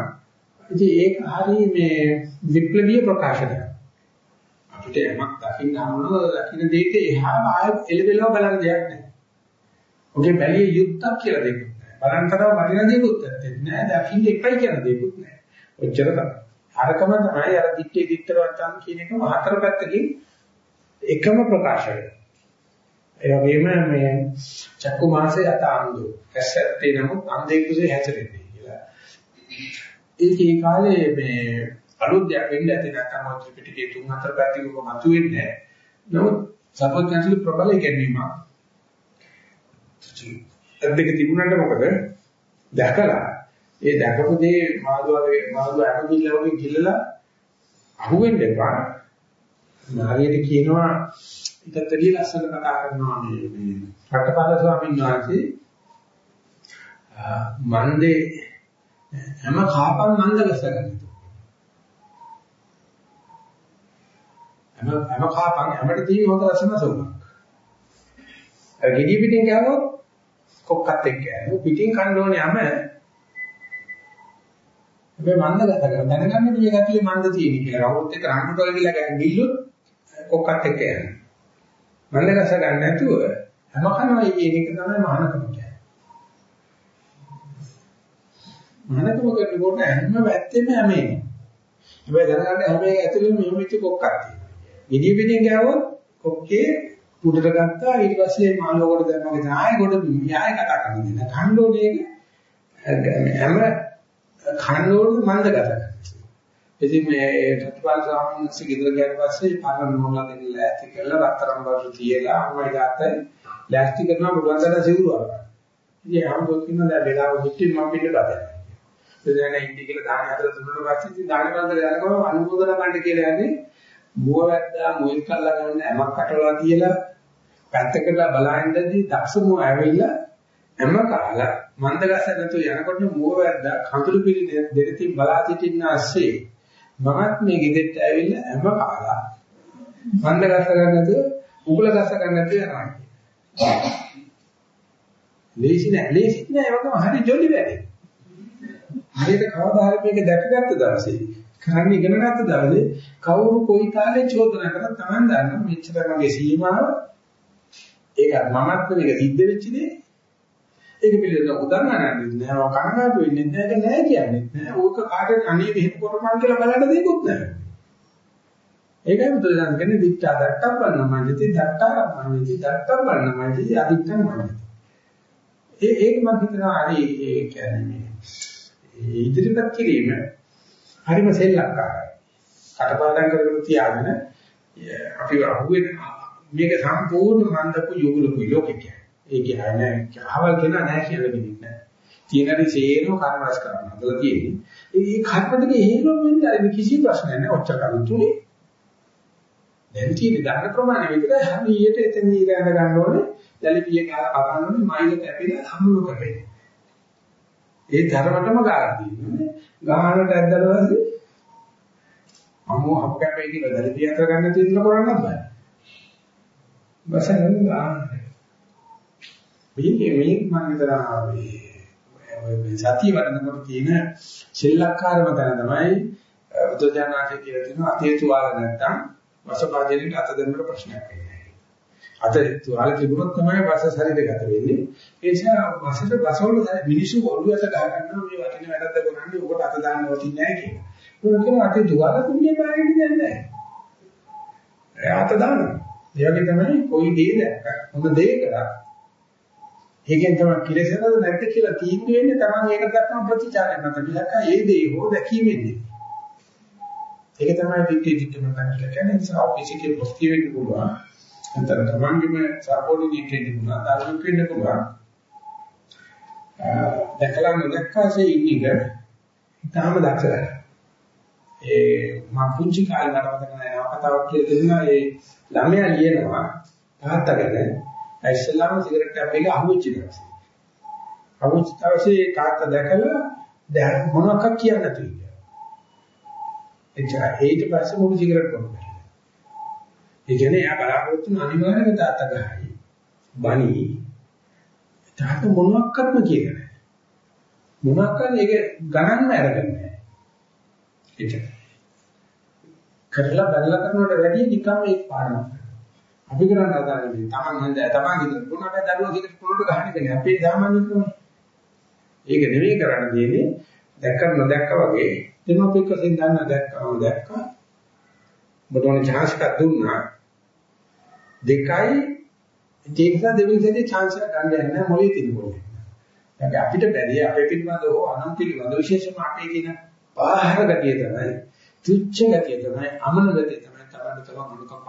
Speaker 1: ඉතින් ඒක හරිය මේ විප්ලවීය ප්‍රකාශනයක්. අපිට යමක් දකින්න හම්බුනොත් දකින්න දෙයට එහා ආය එලෙවෙලව බලන්න දෙයක් නැහැ. ඔගේ බැලිය යුක්තක් කියලා දෙයක් බලන්න තරම් වටින දේකුත් නැහැ. දකින්න එපයි කියන දේකුත් නැහැ. ඔච්චර තමයි. අරකම තමයි අර දිත්තේ දිත්තරවත්තන් කියන එක හතර පැත්තකින් එකම ප්‍රකාශය. ඒ වගේම මේ චක්කු මාසේ යත අන්දු. ඇසත්තේ නමුත් අන්දේ කුසේ හැතරෙන්නේ කියලා. ඒකේ කාලේ මේ අලුත් දෙයක් වෙන්න ඇති නැත්නම් ඔය ත්‍රිපිටකයේ තුන් හතර පැත්තකින් ඔබ මතුවෙන්නේ නැහැ. නමුත් සපෝත්‍යන්සලි ප්‍රබල ඉගෙනීමක්. දෙක තිබුණාට මොකද දැකලා ඒ දැකපු දේ මාළුවාගේ මාළුව අරගිල්ල වගේ කිල්ලලා අහුවෙන්න එපා. නාගයට කියනවා ඊටත් වැඩිය ලස්සන කතා කරනවා මේ මේ රටපාල ස්වාමීන් වහන්සේ මන්දේ හැම කාපන් මන්ද ගසගන්න. හැම හැම කාපන් හැමට තියෙන හොඳ රසම සෝමක්. අර ගෙඩිය පිටින් ගහනොත් කොක්කත් එක්ක යනවා. පිටින් කන්න ඕනේ යම හැබැයි මන්ද ගත කර දැනගන්න මේ ගැතිලේ මන්ද තියෙන කියලා. කවුරුත් එක්ක රණ්ඩුට වල ගිහලා ගන්න ගිල්ලුත් කොක්කත් එක්ක යනවා. මන්ද ගස ගන්න නැතුව හැම කනවා කියන එක තමයි මහානකම කියන්නේ. මහානකම කරනකොට හැම වැත්තෙම හැමේ. හැබැයි දැනගන්න හැම එක ඇතුළේ මෙහෙම වෙච්ච කොක්කක් තියෙනවා. ඉඩිය පිටින් ගාවොත් කොක්කේ උඩට ගත්තා ඊට පස්සේ මාළවකට දැම්මම ආයෙ ගොඩ යාය කතා කරන්නේ. ඛණ්ඩෝනේ හැම ඛණ්ඩෝනේ මන්ද ගත. ඉතින් මේ සත්පාල ස්වාමීන් වහන්සේ ගෙදර ගියාට පස්සේ පරණ නෝලා දෙන්න ලෑස්ති කරලා රත්තරන් වලට තියලා අම්මයි තාත්තයි ලෑස්ති කරනවා බුදුන් දාන සිවුරුවක්. ඉතින් ආම්බෝ කියනවා දැන් වෙලාව හිටින් මම පිට බදලා. එතන ඉන්නේ කියලා දාන හතර දුන්නාට පස්සේ ඉතින් දාන වලට යනකොට අනුමೋದන කණ්ඩ කියලා යන්නේ මුව වැද්දා මුල් කල්ලා ගන්න ඇමක් කටවලා තියලා පැත්තකට බලහින්දදී දක්ෂ මුව ඇවිල්ලා හැම කාලා මන්දගස නැතු යනකොට මුව වැද්දා කඳුළු පිළි දෙරතින් බලා සිටින්න ඇස්සේ මමත් මේ ගෙදෙට්ට ඇවිල්ලා හැම කාලා මන්දගස ගන්න නැතුව උගල ගස ගන්න නැතුව යනවා ලේසි නෑ ලේසි නෑ වගේම හරි ජොලි වැඩේ. හරියට කවදා හරි මේක දැකගත්ත දවසේ කරන්න ඉගෙන ගත්ත දවසේ කවුරු කොයි තාලේ චෝදනා කරත් Taman දන්නවා මෙච්චර මගේ සීමාව. ඒක මමත් මේක සිද්ධ වෙච්ච දේ. ඒක පිළිබඳව උදාහරණයක් නෑ ඔය කනගාටු වෙන්නේ නැහැ ඒක නෑ කියන්නේ නෑ. ඕක කාටද අනේ මෙහෙම කරපන් කියලා බලන්න දෙයක්වත් නෑ. ඒකයි බුදුදහම කියන්නේ දික්ඨා දත්තප්පන්න මඤ්ඤති දත්තාරමඤ්ඤති දත්තප්පන්න අදිත්තම් මඤ්ඤති ඒ ඒක මම හිතනවා හරි ඒ කියන්නේ ඉදිරිපත් කිරීම හරිම සෙල්ලක්කාරයි. කටපාඩම් කරගෙන තියාගෙන අපි අහුවෙන මේක සම්පූර්ණ මන්දපු යෝගලකු ලෝකෙක. ඒ කියන්නේ කහවල් කියන නැහැ කියලා කෙනෙක් නැහැ. තියෙනරි සේනෝ කර්ම රස කරනවා. හදලා තියෙන්නේ. ඒ කර්ම දෙක හේතුව වෙන්නේ කිසි ප්‍රශ්නයක් නැහැ. ඔච්චර කරුතුනේ. දැන් තියෙන ධර්ම ප්‍රමාණය විතරයි හරියට එතන ඉඳලා ගන්න ඕනේ. දැලිපිය කාලා කපන්න ඕනේ මයිල කැපිලා හම්බු කරන්නේ. ඒ ධර්මතම ගාන තියෙන්නේ. ගානට ඇද්දලා පස්සේ අමෝ අප කැපේ කියලා දැලිපිය අතර ගන්න තියෙන කරන්නත් බෑ. බසෙන් ගාන. මේකේ මේ මම හිතනවා මේ සතිය වඩනකොට තියෙන සෙල්ලක්කාරම තැන තමයි බුදුජානනාථ කියලා තියෙනවා අතේ තුවාල නැත්තම් වසපාදයෙන් අත දෙන්නට ප්‍රශ්නයක් වෙන්නේ. අත තුවාල තිබුණොත් තමයි වස ශරීරගත වෙන්නේ. ඒ නිසා වසට වසවල මිනිස්සු ඔළුවට ගහ ගන්නවා මේ වටින වැඩක් කරන්නේ ඔකට අත දාන්න වටින්නේ නැහැ කියලා. ඒක කියන අතේ තුවාල තුන්නේ පාරේ දෙන්නේ නැහැ. ඒ අත දානවා. ඒ වගේ තමයි කොයි දේ දැක්ක හොඳ දේ කරා. ඒකෙන් තමයි කිලසනද නැද්ද කියලා තීන්දුව වෙන්නේ Taman ඒක දක්වන ප්‍රතිචාරය මත. විලක ඒ දේ හෝ දැකීමෙන්දී. ඒක තමයි පිටි පිටි මත කියලා කියන්නේ. ඒ නිසා ඔෆිස් එකේ පොස්ටි වෙන්න පුළුවන්. අතන Tamanගේම සපෝටිනේට් වෙන්න පුළුවන්. දාරුක් වෙන්න පුළුවන්. දැකලා නොදැක්කාසේ ඉන්න එක තාම දක්ෂයි. ඒ මම පුංචි කාලේ මට මතක නැහැ නවකතාවක් කියලා දෙන්නා ඒ ළමයා ලියනවා තාත්තා ගැන ඉස්ලාම සිගරට් එකක් එක අහුවෙච්ච දවසේ. අහුවෙච්ච දවසේ තාත්තා දැකලා දැන් මොනවක් කියන්න නැතුව ඉන්නවා. එච්චරයි. ඊට පස්සේ මොකද සිගරට් බොන්නේ. ඒ කියන්නේ එයා බලාපොරොත්තු වෙන අනිවාර්යම තාත්තා ගහයි. බණි. තාත්තා මොනවත්ක්ම කියන්නේ නැහැ. මොනවාක්වත් ඒක ගණන්ම අරගන්නේ නැහැ. එච්චරයි. කරලා බැලලා කරනවට වැඩිය නිකම් මේක පාඩමක්. අපි කරන්න හදාගන්නේ තමන් හන්ද තමන් හිතන මොනවාද දරුවා හිතන පොළොට ගහන එකනේ අපේ සාමාන්‍ය ක්‍රමය. ඒක නෙවෙයි කරන්න දෙන්නේ දැක්ක නොදැක්ක වගේ දෙමපිකසෙන් දන්න දැක්කම දැක්කා. බඩෝනේ chance එකක් දුන්නා. දෙකයි ඒක නිසා දෙවෙනි සැරේ chance එක ගන්න යන්නේ මොලේ තියෙන පොළොවේ. දැන් අපිට බැරි අපේ පිළිබඳව අනම් පිළිබඳව විශේෂම අපේ තියෙන පාහර ගතිය තමයි තුච්ච ගතිය තමයි අමන ගතිය තමයි තරන්න තව මනුකම්පා කරන්නේ.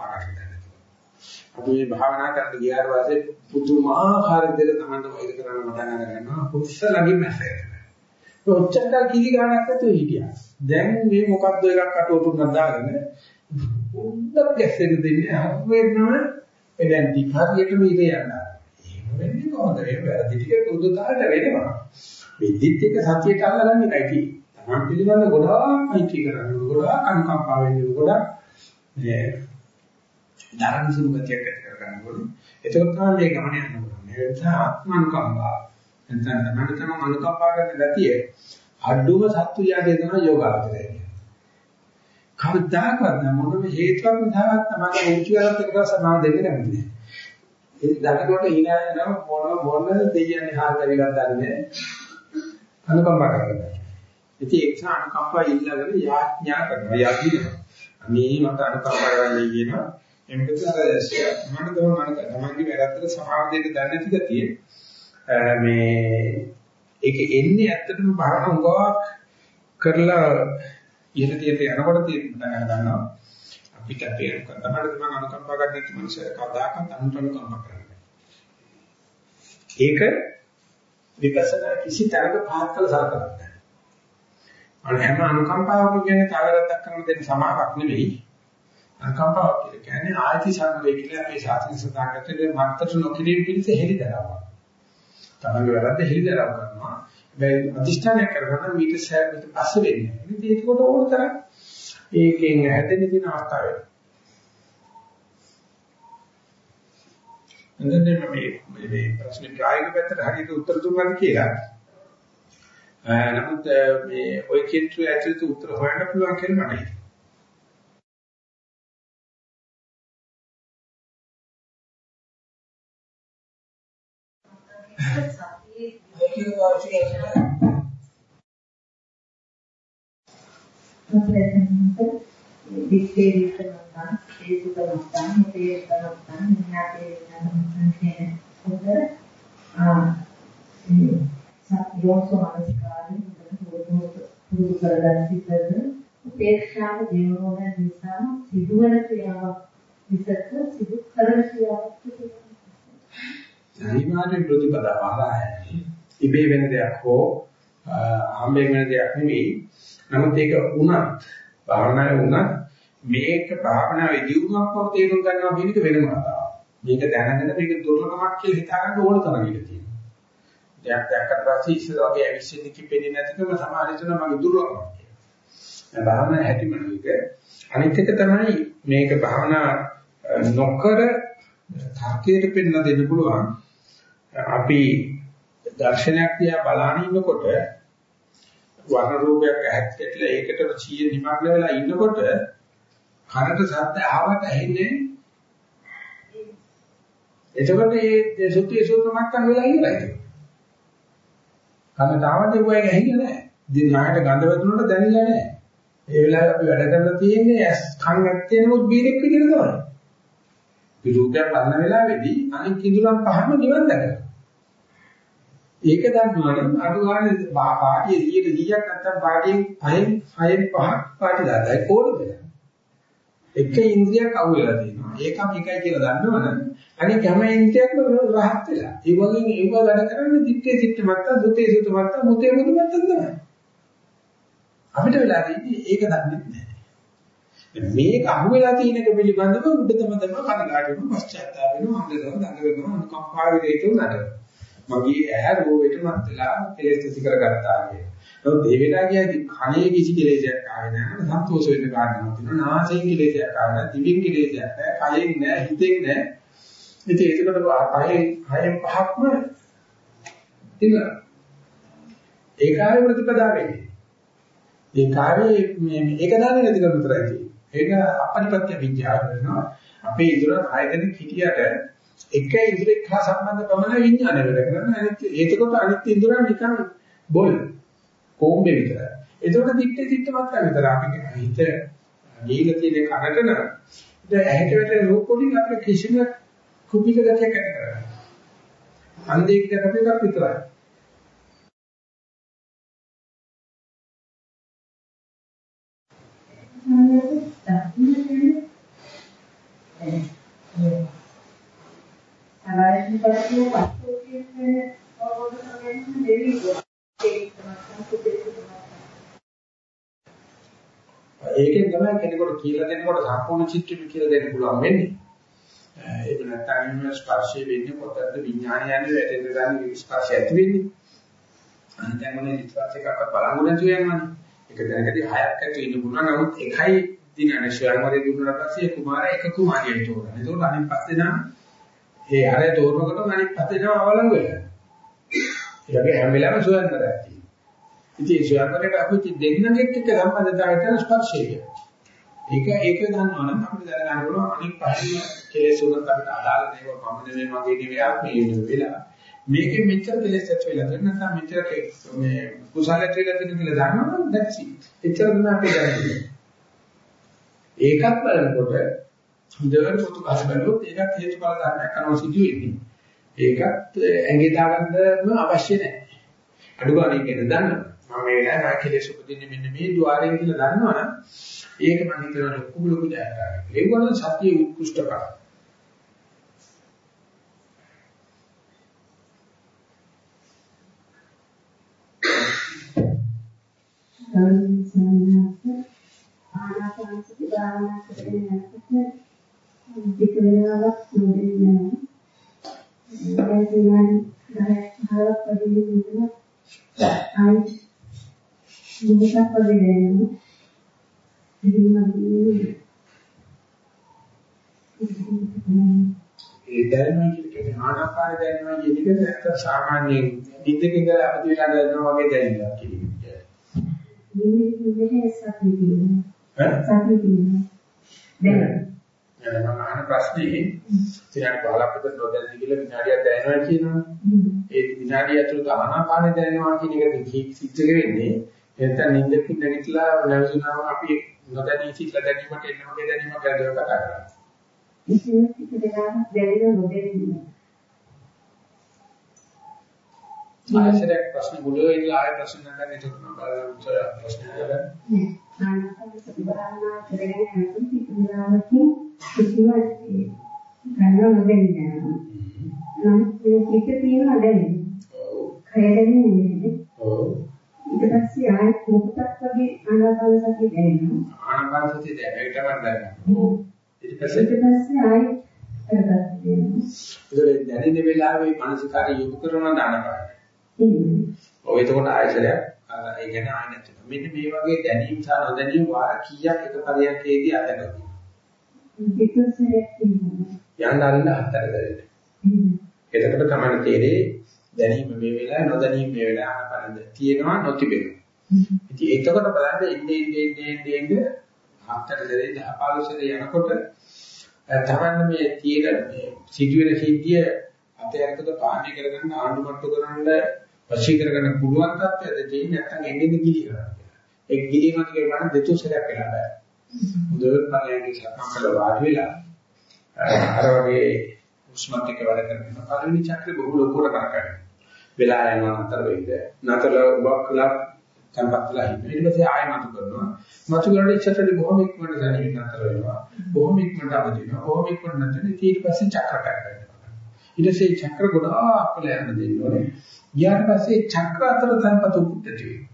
Speaker 1: අපි මේ භාවනා කරන්න ගියාට පස්සේ පුදුමාකාර විදිහට තමයි වෛර කරන්න පටන් ගන්නවා. කුස්සලගින් මැසේජ්. ඔච්චර කිලි ගන්නක් නැතුව හිටියා. දැන් මේ මොකද්ද එකක් අටවතුන් දාගෙන උද්දක් ගැස්සෙන්න දෙන්නේ අහුවෙන්නම එදැන්ටි හරියටම ඉර යනවා. එහෙම වෙන්නේ කොහොමද? ඒ වැරදි ටික උද්දතාවට වෙනවා. විදිත් එක සතියට අල්ලගන්න එකයි තියෙන්නේ. තමන් පිළිබඳ ගොඩාක් මෛත්‍රී කරන්න ගොඩාක් අනුකම්පා වෙන්න ගොඩාක් මේ ධර්ම සුළු ගතියක් ඇති කර ගන්න ඕනේ. එතකොට තමයි මේ ගමන යන්න ඕනේ. ඒ නිසා ආත්මනුකම්පා නැත්නම් තමයි තමයි අනුකම්පා කරන ගතිය අඩුම සත්තු යාගේ තමයි යෝගාවචරය. කවදාකවත් මොනම හේතුවක් නිසාවත් තමයි මුචි වලත් එක දවස් මම දෙන්නේ නැහැ. ඒ දඩකොට hina යනවා මොන මොන දෙයයන්ේ හාල් කරගත් දන්නේ අනුකම්පා කරනවා. ඉතින් ඒ නිසා අනුකම්පා ඉල්ලගෙන යාඥා කරනවා. යදිනවා. මේ මට අනුකම්පා කරන්නයි කියනවා. එම්කද අර මම දව මම තමන්ගේ වැරද්දට සමාව දෙන්න දන්නේ නැති ගතිය. මේ ඒක එන්නේ ඇත්තටම බාහන උගාවක් කරලා ඉහළ තියට යනකොට තියෙන ගන්නවා අපිට අපේ තමයි තමයි අනුකම්පා ගන්න නැති මිනිස්සු කවදාකවත් අනුකම්පා කරන්නේ ඒක විපස්සනා කිසි තරක පහත් කළ සලකන්නේ නැහැ හැම අනුකම්පාවක කියන්නේ තවරක් කරන දෙන්න සමාවක් නෙවෙයි. අනුකම්පාව කියලා කියන්නේ ආයති සංවේ කියලා අපේ ශාස්ත්‍රීය සදාගතේ මත්තර නොකිරීම පිණිස හෙලිදරව්. තමන්ගේ වැරද්ද හෙලිදරව් කරනවා. හැබැයි අදිෂ්ඨානය කරගන්න මීට සෑමට පස්සේ වෙන්නේ. ඉතින් ඒකට ඕන තරම් ඒකෙන් හැදෙන්න තියෙන අවස්ථාව වෙනවා. එතෙන් මේ මේ ප්‍රශ්නේ ප්‍රායෝගික පැත්තට හරියට උත්තර දුන්නාද කියලා. නමුත් මේ ඔය කීත්‍රය ඇතුළත උත්තර හොයන්න පුළුවන් කියලා මට හිතෙනවා.
Speaker 5: දිත්තේ විතරක් ඒක තමයි මේ කරත්තන් නිනාතේ කරත්තන් කියන පොත ආ සත්‍යෝසෝ අනිස්කාරයෙන් පුරුදු කරගන්න සිටද උපේක්ෂාව දියුණුව නිසා සිදුවන ක්‍රියාවක් විසක සිදු කරන ක්‍රියාවක්
Speaker 1: අනිවාර්යෙන් ප්‍රතිපදාව ආරයි. ඉබේ වෙන දෙයක් හෝ හම්බෙන් වෙන දෙයක් නෙවෙයි. නමුත් ඒක වුණත් භාවනාවේ වුණත් මේක භාවනාවේ දියුණුවක් බව තේරුම් ගන්නවා කියන එක වෙනම කතාවක්. මේක දැනගෙන මේක දුර්ලභමක් කියලා හිතා ගන්න ඕන තරම් ඉඳී තියෙනවා. දෙයක් දැක්කට පස්සේ ඉස්සර වගේ ඇවිස්සෙන්නේ කිපෙන්නේ නැතිකම සමහර විට මගේ දුර්ලභමක් කියලා. භාවනා හැටිම නෙවෙයි. අනිත් එක තමයි මේක භාවනා නොකර තාර්කයට පෙන්න දෙන්න පුළුවන්. අපි දර්ශනයක් දිහා බලාගෙන ඉන්නකොට වර්ණ රූපයක් ඇහැට ඒකට චීය නිමග්න වෙලා ඉන්නකොට කනට ශබ්ද ආවට ඇහෙන්නේ එතකොට මේ සුත්‍ය සූත්‍ර මට්ටම් වෙලා ඉවරයි. කනට ආවට ඒක ඇහිලා නැහැ. ඉතින් නායට ගඳ වැදුනට දැනෙලා නැහැ. ඒ වෙලාවේ අපි වැඩ කරලා තියෙන්නේ කන් ඇත්තේ නමුත් බීරෙක් විදිහට තමයි. රූපයක් බලන වෙලාවේදී අනිත් ඉඳුරන් පහම නිවන් දැකලා. ඒක දන්නවනම් අඩු ගන්න පාටිය 100ක් නැත්තම් පාටියෙන් 6න් 6න් 5ක් පාටි දාලා කොහොමද? එක ඉන්ද්‍රියක් අහු වෙලා තියෙනවා. ඒකම එකයි කියලා දන්නවනම් අනිත් හැම ඉන්ද්‍රියක්ම රහත් වෙලා. ඒ වගේ ඒව වැඩ කරන්නේ දිත්තේ දිත්ත මත්ත, දුතේ සුත මත්ත, මුතේ මුතු මත්ත තමයි. අපිට වෙලා තියෙන්නේ ඒක දන්නේ නැහැ. මේක අහුවෙලා තියෙන එක පිළිබඳව උඩ තම තම කනගාටු වෙනවා පශ්චාත්තාප වෙනවා අංගදව දඟ වෙනවා අනුකම්පා විදිහට උනනවා මගේ ඇහැ රෝගෙට මත් වෙලා කෙලෙස් තික කරගත්තා කිය. නමුත් ඒ වෙලාව කියද්දි කනේ කිසි කෙලෙසයක් ආවේ නැහැ. සන්තෝෂ වෙන්න කාරණාවක් තියෙනවා නාසයෙන් කෙලෙසයක් ආවේ නැහැ. දිවෙන් කෙලෙසයක් නැහැ. කයෙන් නැහැ. හිතෙන් නැහැ. ඉතින් ඒකට පහෙන් හයෙන් පහක්ම ඉන්න ඒකාවේ ප්‍රතිපදාව. වෙන්නේ ඒකාවේ මේ ඒක දන්නේ නැති කම විතරයි තියෙන්නේ ඒක අපරිපත්‍ය විඥාන වෙනවා. අපේ ඉදර ආයතන කිටියට එක ඉදිරියක් හා සම්බන්ධ පමණ විඥානය වැඩ කරනවා. අනිත් ඒකකොට අනිත් ඉදරන් නිකන් බොල් කොම්බේ විතරයි. ඒකට දික්ටේ දික්ටමත් විතර අපි හිත දීලා තියෙන කනට නම් ඒ ඇහැට වැටෙන රූප වලින් අපිට කිසිම කුපික ගතියක් ඇති කරගන්න. අන්දේක කරපේකක් විතරයි.
Speaker 5: සමාජික පරිසරයේ වස්තු කියන්නේ අවබෝධ කරගන්න දෙවි
Speaker 1: ඒකෙන් තමයි කෙනෙකුට කියලා දෙනකොට සම්පූර්ණ චිත්‍රෙම කියලා දෙන්න පුළුවන් වෙන්නේ. ඒක නැත්නම් ස්පර්ශය වෙන්නේ කොතනද විඥානය යන්නේ වැටෙන්න ගන්න ස්පර්ශය ඇති වෙන්නේ. අනිත් මොනේ ස්පර්ශ එකක්වත් බලංගු නැති වෙනවනේ. ඒක දැනගදී හයක් ඇතුළේ ඉන්න පුළුවන්. නමුත් එකයි දිනන ස්වයංවරේ දුන්නාට පස්සේ කුමාරයා එක කුමාරියෙක් තෝරනවා. ඒකෝට අනිත් පස්සේ නම් ඒ අරය තෝරනකොට අනිත් පස්සේ නම් අවලංගු වෙනවා. ඒ වගේ හැම වෙලාවෙම ස්වයංවරයක් තියෙනවා. ඉතින් ඒ ස්වයංවරයට අපි දෙන්නගෙත් එක්ක සම්බන්ධතාවය තියෙන ස්පර්ශය කියන්නේ. ඒක ඒක දන්නවා නම් අපිට දැනගන්න ඕන අනිත් පස්සේ කෙලෙස් උනත් අපිට අදාළ දේවල් පමණ මේ වගේ නෙවෙයි ආත්මය වෙලා. මේකෙ මෙච්චර කෙලෙස් ඇති වෙලා තියෙන නැත්නම් මෙච්චර මේ කුසල ඇති වෙලා තියෙන කියලා දන්නවනම් that's it. එච්චර තමයි අපි දැනගන්නේ. ඒකත් බලනකොට හොඳට පොතු කස බලුවොත් ඒකත් හේතුඵල ධර්මයක් කරනවා සිදු වෙන්නේ. ඒකත් ඇඟේ දාගන්නම අවශ්‍ය නැහැ. අඩු ගන්න කියන දන්නවා. මම මේ වෙලාවේ මම කෙලෙස් උපදින්නේ මෙන්න මේ ద్వාරයෙන් කියලා දන්නවනම් ඒක මම හිතනවා ලොකු ලොකු ජයග්‍රහණයක්. ඒකවල සත්‍ය උත්කෘෂ්ඨකම.
Speaker 4: ආනාපානසති භාවනා කරගෙන යනකොට ටික වෙලාවක් නොදෙන්නේ නැහැ. දැන් විනාඩි 10ක් වගේ ඉඳලා ආයි නිමිතක් වගේ දැනෙනවා.
Speaker 1: ඒ දැනෙනවා කියන්නේ ආනාපාන දැනෙනවා කියන එක නැත්නම් සාමාන්‍යයෙන් නිින්දක ඉඳලා අවදි වෙලා දැනෙනවා වගේ දැනෙනවා කියන එක.
Speaker 4: නිමිති සතිය තියෙනවා. සතිය තියෙනවා. දැන්
Speaker 1: මම අහන ප්‍රශ්නේ විනාඩි 15ක් විතර නොදැනී කියලා විනාඩියක් දැනෙනවා කියනවා. ඒ විනාඩිය ඇතුළත ආනාපාන දැනෙනවා කියන එක සිද්ධ වෙන්නේ නැත්නම් නිින්දකින් නැගිටලා නැවතුනම අපි නොදැනී සිట్లా දැනීමට එන්න වගේ දැනීමක් ගැන කතා කරනවා.
Speaker 4: ඉතින් ටික දෙනාක් දැනෙන නොදැනීම.
Speaker 1: ආයෙත් ප්‍රශ්න මුලේ ඉඳලා ආයෙ ප්‍රශ්න නැත්නම් ඒක තමයි බලලා උත්තර ප්‍රශ්න කරගන්න.
Speaker 4: ආනාපානසති භාවනා කරගෙන යනකොට ටික වෙලාවකින් කිසිම ගන්න නොදෙන්නේ නැහැ. නමුත් මේ පිට තියෙනවා දැනෙන්නේ.
Speaker 1: ඔව්.
Speaker 4: කය දැනෙන්නේ නැහැ.
Speaker 1: ඔව්.
Speaker 4: ඊට පස්සේ ආයෙත් මොකක්ද වගේ ආනාපාන සතිය දැනෙනවා.
Speaker 1: ආනාපාන සතිය දැනෙන්න මම දැනගන්නවා. ඊට පස්සේ
Speaker 4: ඊට පස්සේ ආයෙත් කරගන්න දෙනවා.
Speaker 1: ඒක දැනෙන වෙලාවේ මානසිකාරය යොමු කරන දානපාන.
Speaker 4: ඉන්නේ.
Speaker 1: ඔය එතකොට ආයතනයක් ඒ කියන්නේ ආය නැතුව. මෙන්න මේ වගේ දැනීම් සහ නොදැනීම් වාර කීයක් එක පරියන්කේදී අදගතියි. යන්න අරින්න හතර දැනෙන්න. එතකොට තමයි තේරෙන්නේ දැනීම මේ වෙලාවේ නොදැනීම මේ වෙලාව ආනපනද තියෙනවා නොතිබෙනවා. ඉතින් එතකොට බලන්න ඉන්නේ ඉන්නේ ඉන්නේ ඉන්නේ හතර දෙරේ 10 15 යනකොට තමන්න මේ තියෙන මේ සිදුවෙන සිද්ධිය අතයකට පාණි කරගන්න ආණ්ඩු මට්ටු කරන්න වශී කරගන්න පුළුවන් තත්ත්වයද තියෙන්නේ නැත්නම් එන්නේ ගිලි කරන්නේ. ඒ ගිලිමත් කියන දෙතුන් සැරයක් වෙලා බෑ. හොඳට බලන්නේ සක්මන් කළා වාඩි වෙලා අර වගේ උස්මත් එක වැඩ කරනවා. පළවෙනි චක්‍රේ බොහෝ ලොකුවට කරකැවෙනවා. වෙලා යනවා නතර වෙයිද. නතර උබක් කළා තැන්පත් වෙලා ඉන්න. ඊට පස්සේ ආයෙ මතු කරනවා. මතු කරලා ඉච්ඡතට බොහොම ඉක්මනට දැනෙන්න නතර වෙනවා. බොහොම ඉක්මනට අවදි වෙනවා. බොහොම ඉක්මනට නැත්නම් ඊට පස්සේ චක්‍ර කරකැවෙනවා. ඊට පස්සේ චක්‍ර ගොඩාක් වෙලා යන දෙන්න ඕනේ. ඊට පස්සේ චක්‍ර අතර තැන්පත් උපුට්ටි වෙනවා.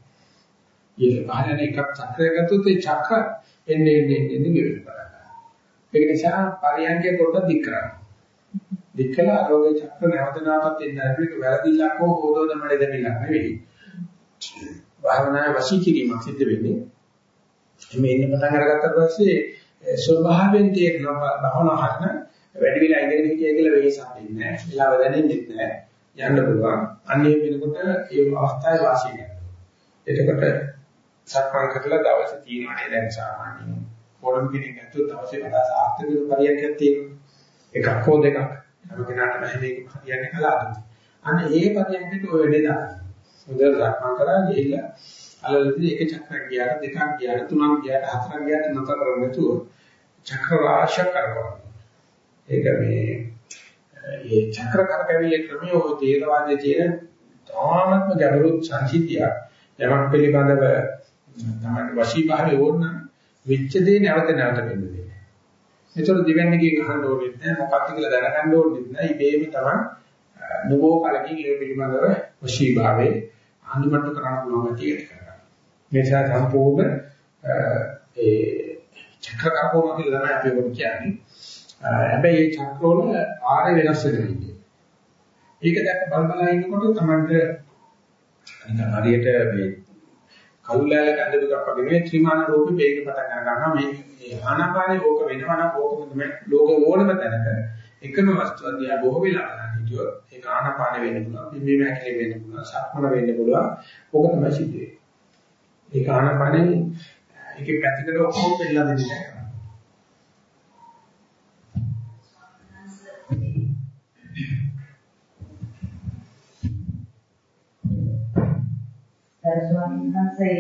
Speaker 1: ඒක පහළන එකක් චක්‍රයක් ගත්තොත් ඒ චක්‍ර එන්නේ එන්නේ එන්නේ ගෙවෙන්න පටන් ගන්නවා. ඒක නිසා පරියන්කේ පොඩ්ඩක් දික් කරන්න. දික් කළා රෝගේ චක්‍ර නැවත නැවතත් එන්න ඒක වැරදිලක් හෝ හොදෝද මඩ දෙමිලක් නෙවෙයි. භාවනාවේ වශී කිරීමක් සිද්ධ වෙන්නේ. මේ ඉන්න පටන් අරගත්තට පස්සේ ස්වභාවයෙන් තියෙන භාවනා හරන වැඩි වෙලා ඉඳගෙන හිටිය කියලා වෙහසක් දෙන්නේ නැහැ. වෙලාව දැනෙන්නේ නැහැ. යන්න පුළුවන්. අන්නේ වෙනකොට ඒ අවස්ථාවේ වාසිය ගන්නවා. එතකොට සක්මන් කරලා දවසේ තියෙනවානේ දැන් සාමාන්‍යයෙන් පොරම් කෙනෙක් ඇතුළත දවසේ වඩා සාර්ථක පරියන්කයක් තියෙනවා. එකක් හෝ දෙකක්. හැම කෙනාටම මේක හරියන්නේ කලාවද. අන්න ඒ පරියන්කට ඔය වැඩේ දාන්න. හොඳට සක්මන් කරා ගිහිල්ලා අලලදී එක චක්‍රයක් ගියාට දෙකක් ගියාට තුනක් ගියාට හතරක් ගියාට නැතර කරන්නේ නැතුව චක්‍ර රාශියක් කරනවා. ඒක මේ ඒ චක්‍ර කරකැවිලි ක්‍රමයේ ඔය තේරවාදයේ තියෙන තාමත්ම ගැඹුරු සංසිද්ධියක්. යමක් පිළිබඳව තමයි වශී භාවයේ ඕන වෙච්ච දේ නැවත නැවත වෙන්න දෙන්නේ. ඒතර දිවන්නේගේ ගහන්න ඕනෙත් නැහැ මොකක්ද කියලා දැනගන්න ඕනෙත් නැහැ. ඉබේම තමයි නබෝ කලකින් ඒ පිළිබඳව වශී භාවයේ අනුමත කරන්න පුළුවන් ගැටියට කරගන්න. මේ නිසා සම්පූර්ණ ඒ චක්‍ර කපෝම කියලා තමයි අපි ඔබ කියන්නේ. හැබැයි මේ චක්‍රවල ආරය වෙනස් වෙනවා. ඒක දැක්ක බල බල ඉන්නකොට තමයි අනිත් හරියට මේ කවුලැල කඳ දුකක් වගේ නෙවෙයි ත්‍රිමාන රූපේ වේග පටන් ගන්නවා. මේ මේ ආනාපානේ ඕක වෙනවා නම් ඕකම තමයි ලෝක ඕනම තැනක එකම වස්තුවක් දිහා බොහෝ වෙලා බලන හිටියොත් ඒක ආනාපානේ වෙන්න පුළුවන් පිම්බීම හැකිලි වෙන්න පුළුවන් සක්මන වෙන්න පුළුවන්. ඕක තමයි සිද්ධ වෙන්නේ. ඒක ආනාපානේ ඒකේ පැතිකඩ ඔක්කොම පෙන්නලා දෙන්නේ නැහැ.
Speaker 3: ස්වාමීන් වහන්සේ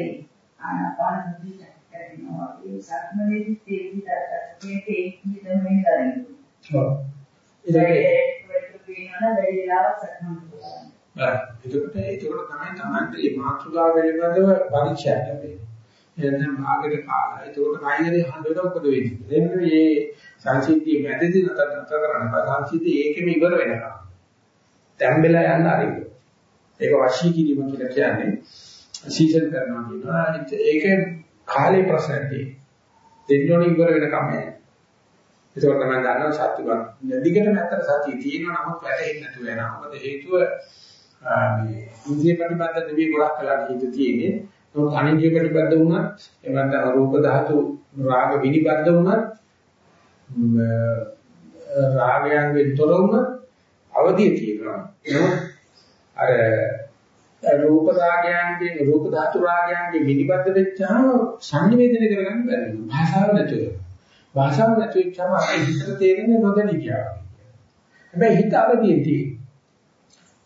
Speaker 3: ආනාපාන සති කරනවා ඒ සක්මනේදී තේරි දර්ශකයේ ඒක නිදමෙන් කරන්නේ. ඔව්.
Speaker 1: එතකොට එතකොට තමයි Tamante මේ මාතෘකාව පිළිබඳව පරීක්ෂා කරන්නේ. එතන භාගයට කාලා එතකොට කයිනේ හඳුනන මොකද වෙන්නේ? එන්න මේ සංසිද්ධිය මැදදී නතර නතර කරන්න. සංසිද්ධිය ඒකෙම ඉවර වෙනවා. තැම්බෙලා යන්න ආරින්න. ඒක වශී කිරීම කියලා කියන්නේ සීසන් කරනවා කියනවා. ඒක කාලේ ප්‍රශ්නයක් තියෙනවා. දෙන්නෝනේ ඉවර වෙනකම් නෑ. ඒක තමයි දන්නවා සත්‍යවත්. දිගටම ඇත්තට සතිය තියෙනවා නමුත් වැටෙන්නේ නැතුව යනවා. මොකද හේතුව මේ ඉන්ද්‍රිය ප්‍රතිබද්ධ දෙවි ගොඩක් කලක් හේතු තියෙන්නේ. නමුත් අනින්ද්‍රිය ප්‍රතිබද්ධ වුණත් එවන්ත රූප ධාතු රාග විනිබද්ධ වුණත් රාගයන්ගෙන් තොර වුණත් අවදිය තියෙනවා. නමුත් අර රූප රාගයන්ගේ රූප ධාතු රාගයන්ගේ විනිබද්ධ වෙච්චාම සංනිවේදනය කරගන්න බැහැ වෙනවා. භාෂාව නැතුව. භාෂාව නැතුව වෙච්චාම අපේ හිතට තේරෙන්නේ නොදැනී කියනවා. හැබැයි හිත අවදියෙන් තියෙන්නේ.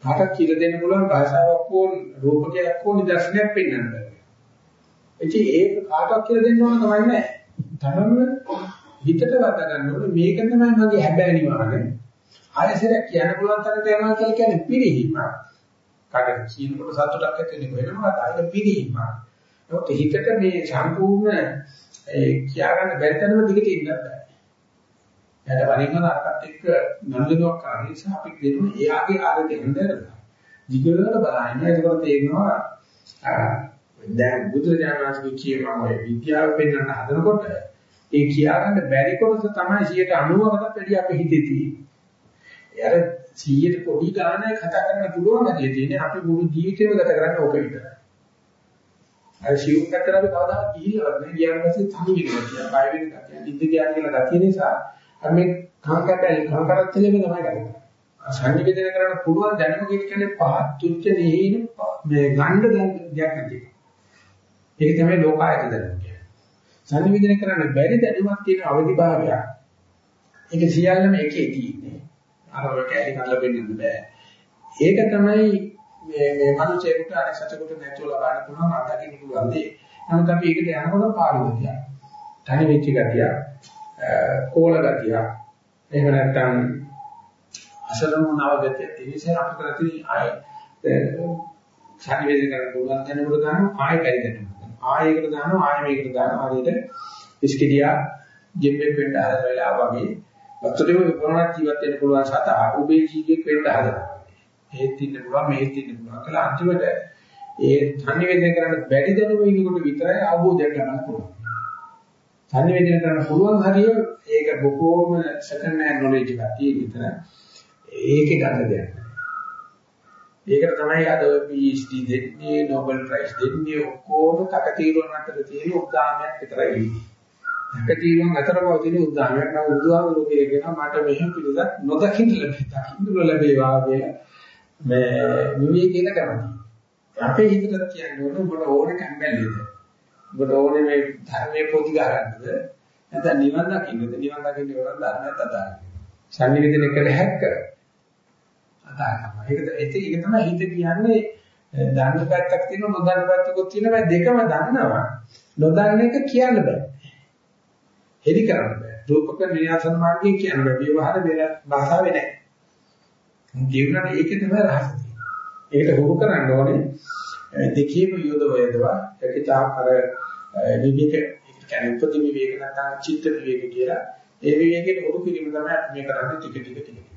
Speaker 1: කාටත් කියලා දෙන්න පුළුවන් භාෂාවක් හෝ රූපකයක් හෝ නිදර්ශනයක් පෙන්වන්න බැහැ. ඉතින් ඒක කාටවත් කියලා දෙන්න ඕන තමයි නැහැ. තමම හිතට වද ගන්න ඕනේ මේක තමයි මගේ හැබෑ නිවහන. ආයෙසරක් කියන්න පුළුවන් තරමට යනවා කියලා කියන්නේ පිළිහිමක්. කාටද කියනකොට සතුටක් ඇති වෙන්නේ වෙනවා ආයෙ පිළිහිමක්. නමුත් හිතට මේ සම්පූර්ණ ඒ කියාගන්න බැරි තැනම දිගට ඉන්න බෑ. එයාට වරින්ම අරකට එක්ක නන්දනුවක් කරන නිසා අපි දෙනවා එයාගේ ආරේ හඳරලා. දිගට බලන්න ඒකවල තේරෙනවා දැන් බුදුරජාණන් වහන්සේ කියනවා ඔය විද්‍යාව පෙන්වන්න හදනකොට ඒ කියාගන්න බැරි කොටස තමයි 90%කට වැඩි අපේ හිතේ තියෙන්නේ. අර 100ට පොඩි ගාණක් කතා කරන්න පුළුවන් හැටි තියෙන්නේ අපි මුළු ජීවිතේම ගත කරන්නේ ඕක විතරයි. අර සිවුම් පැත්තට අපි කවදාවත් ගිහිල්ලා නැහැ. ගියාට පස්සේ තනි වෙනවා කියන බය වෙන ගතිය. ඉඳ ගියා කියලා ගතිය නිසා අපි මේ කාංකඩල් කාංකරත්තලෙම තමයි කරන්නේ. සංනිවේදනය කරන්න පුළුවන් දැනුම කියන්නේ පහත් තුච්ච දෙහින මේ ගණ්ඩ දෙයක් නැති. ඒක තමයි ලෝකායත දැනුම කියන්නේ. සංනිවේදනය කරන්න බැරි දැනුමක් තියෙන අවදිභාවයක්. ඒක සියල්ලම එකේ තියෙන්නේ. අර ඔය කැලි කරලා වෙන්න බෑ. ඒක තමයි මේ මේ මනුස්සයෙකුට අනෙක් සතෙකුට නැතුව ලබන්න පුළුවන් අත්දකින්න පුළුවන් දේ. නමුත් අපි ඒකට යනකොට පාළු ගතිය. තනි වෙච්ච ගතිය, කෝල ගතිය, එහෙම නැත්නම් අසලම නවගතිය ඒ නිසා අපිට නැති ආය සංවේදනය කරන්න පුළුවන් කෙනෙකුට දානවා ආයෙ පරිදෙන්න ආයෙකට දානවා ආයෙ මේකට දානවා හරියට ඉස්කිඩියා ජෙම්බෙක් වෙන්න හදන වෙලාව වගේ වතුරේම විපරණක් ජීවත් වෙන්න පුළුවන් සතා උබේ ජීවිතෙක් වෙන්න හදනවා. ඒත් ඉන්න පුළුවන් මේත් ඉන්න පුළුවන් කියලා අන්තිමට ඒ සංවේදනය කරන්න බැරි දැනුම ඉන්නකොට විතරයි අවබෝධයක් ගන්න පුළුවන්. සංවේදනය කරන්න පුළුවන් හරිය ඒක බොහෝම සෙකන්ඩ් හෑන්ඩ් නොලෙජ් එකක් තියෙන විතර ඒකේ ගන්න දෙයක් ඒකට තමයි අද PhD දෙන්නේ Nobel Prize දෙන්නේ ඔක්කොම තකතිරුවන් අතර තියෙන උද්දාමයක් විතරයි. ඉන්නේ. තකතිරුවන් අතර පවතින උද්දාමයක් නම් බුදුහාමුදුරුවෝ කියනවා මට මෙහෙම පිළිදක් නොදකින්න ලැබෙයි. දකින්න ලැබේවා කියලා මේ විවේකීන කරන්නේ. අපේ හිතට කියන්නේ ඔබට ඕනේ කැම්බැල්ලේද? ඔබට ඕනේ මේ ධර්මයේ පොදි ගන්නද? නැත්නම් නිවන් දකින්නද? නිවන් දකින්න ඕන ධර්මයක් අදාළයි. සංනිවේදනය කළ හැක්කර. අදාළයි. ඒක ඒක තමයි හිත කියන්නේ දන්න පැත්තක් තියෙනවා නොදන්න පැත්තකුත් තියෙනවා දෙකම දන්නවා. නොදන්න එක කියන්න බෑ. හෙලි කරන්න බෑ. රූපක නියාසන මාර්ගයේ කියන්න බෑ. විවහාර වෙන භාෂාවේ නැහැ. ජීවනයේ ඒකේ තමයි රහස තියෙන්නේ. ඒකට හුරු කරන්න ඕනේ දෙකේම යොදව යොදවා ඒක තාකර විවිධ කියන්නේ උපදි විවේක නැත්නම් චිත්ත විවේක කියලා ඒ විවේකයට හුරු කිරීම තමයි අපි මේ කරන්නේ ටික ටික ටික.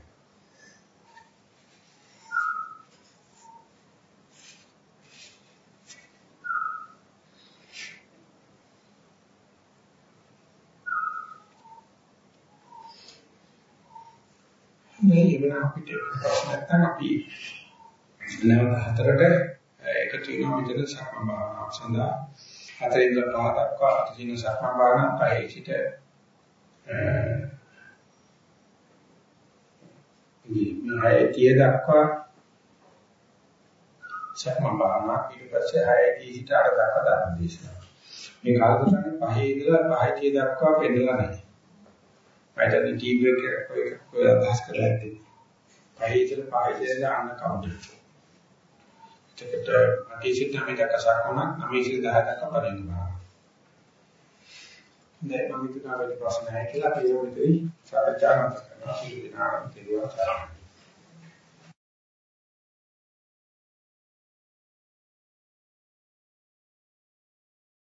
Speaker 1: මේ ඉවන අපිට. ප්‍රශ්න නැත්නම් අපි නැවත හතරට එකතු වෙනවා විතර සක්මන් භාවනාව සඳහා. හතරින් ඉඳලා පහ දක්වා අතිසින සක්මන් භාවනාව පහේ සිට මේ තිය දක්වා සක්මන් භාවනාව ඊට පස්සේ හයදී සිට අට දක්වා ධර්ම දේශනාව. මේ කාලසටහනේ පහේ ඉඳලා පහේ තිය දක්වා පෙන්නලා නැහැ. මට ටී බ්‍රේක් එකක් ඔය ඔය අදහස් කරලා ඇත්තේ. පහේතර පහේතර දාන්න කවුද? එතකොට අකීසිත නම් එකක් අසක්මන නමීසිත 10 දක්වා බලන්න බෑ. දැන් මම හිතනවා වැඩි ප්‍රශ්න නැහැ කියලා අපි ඒක විතරයි සාකච්ඡා කරනවා. සිදු වෙනවා කියලා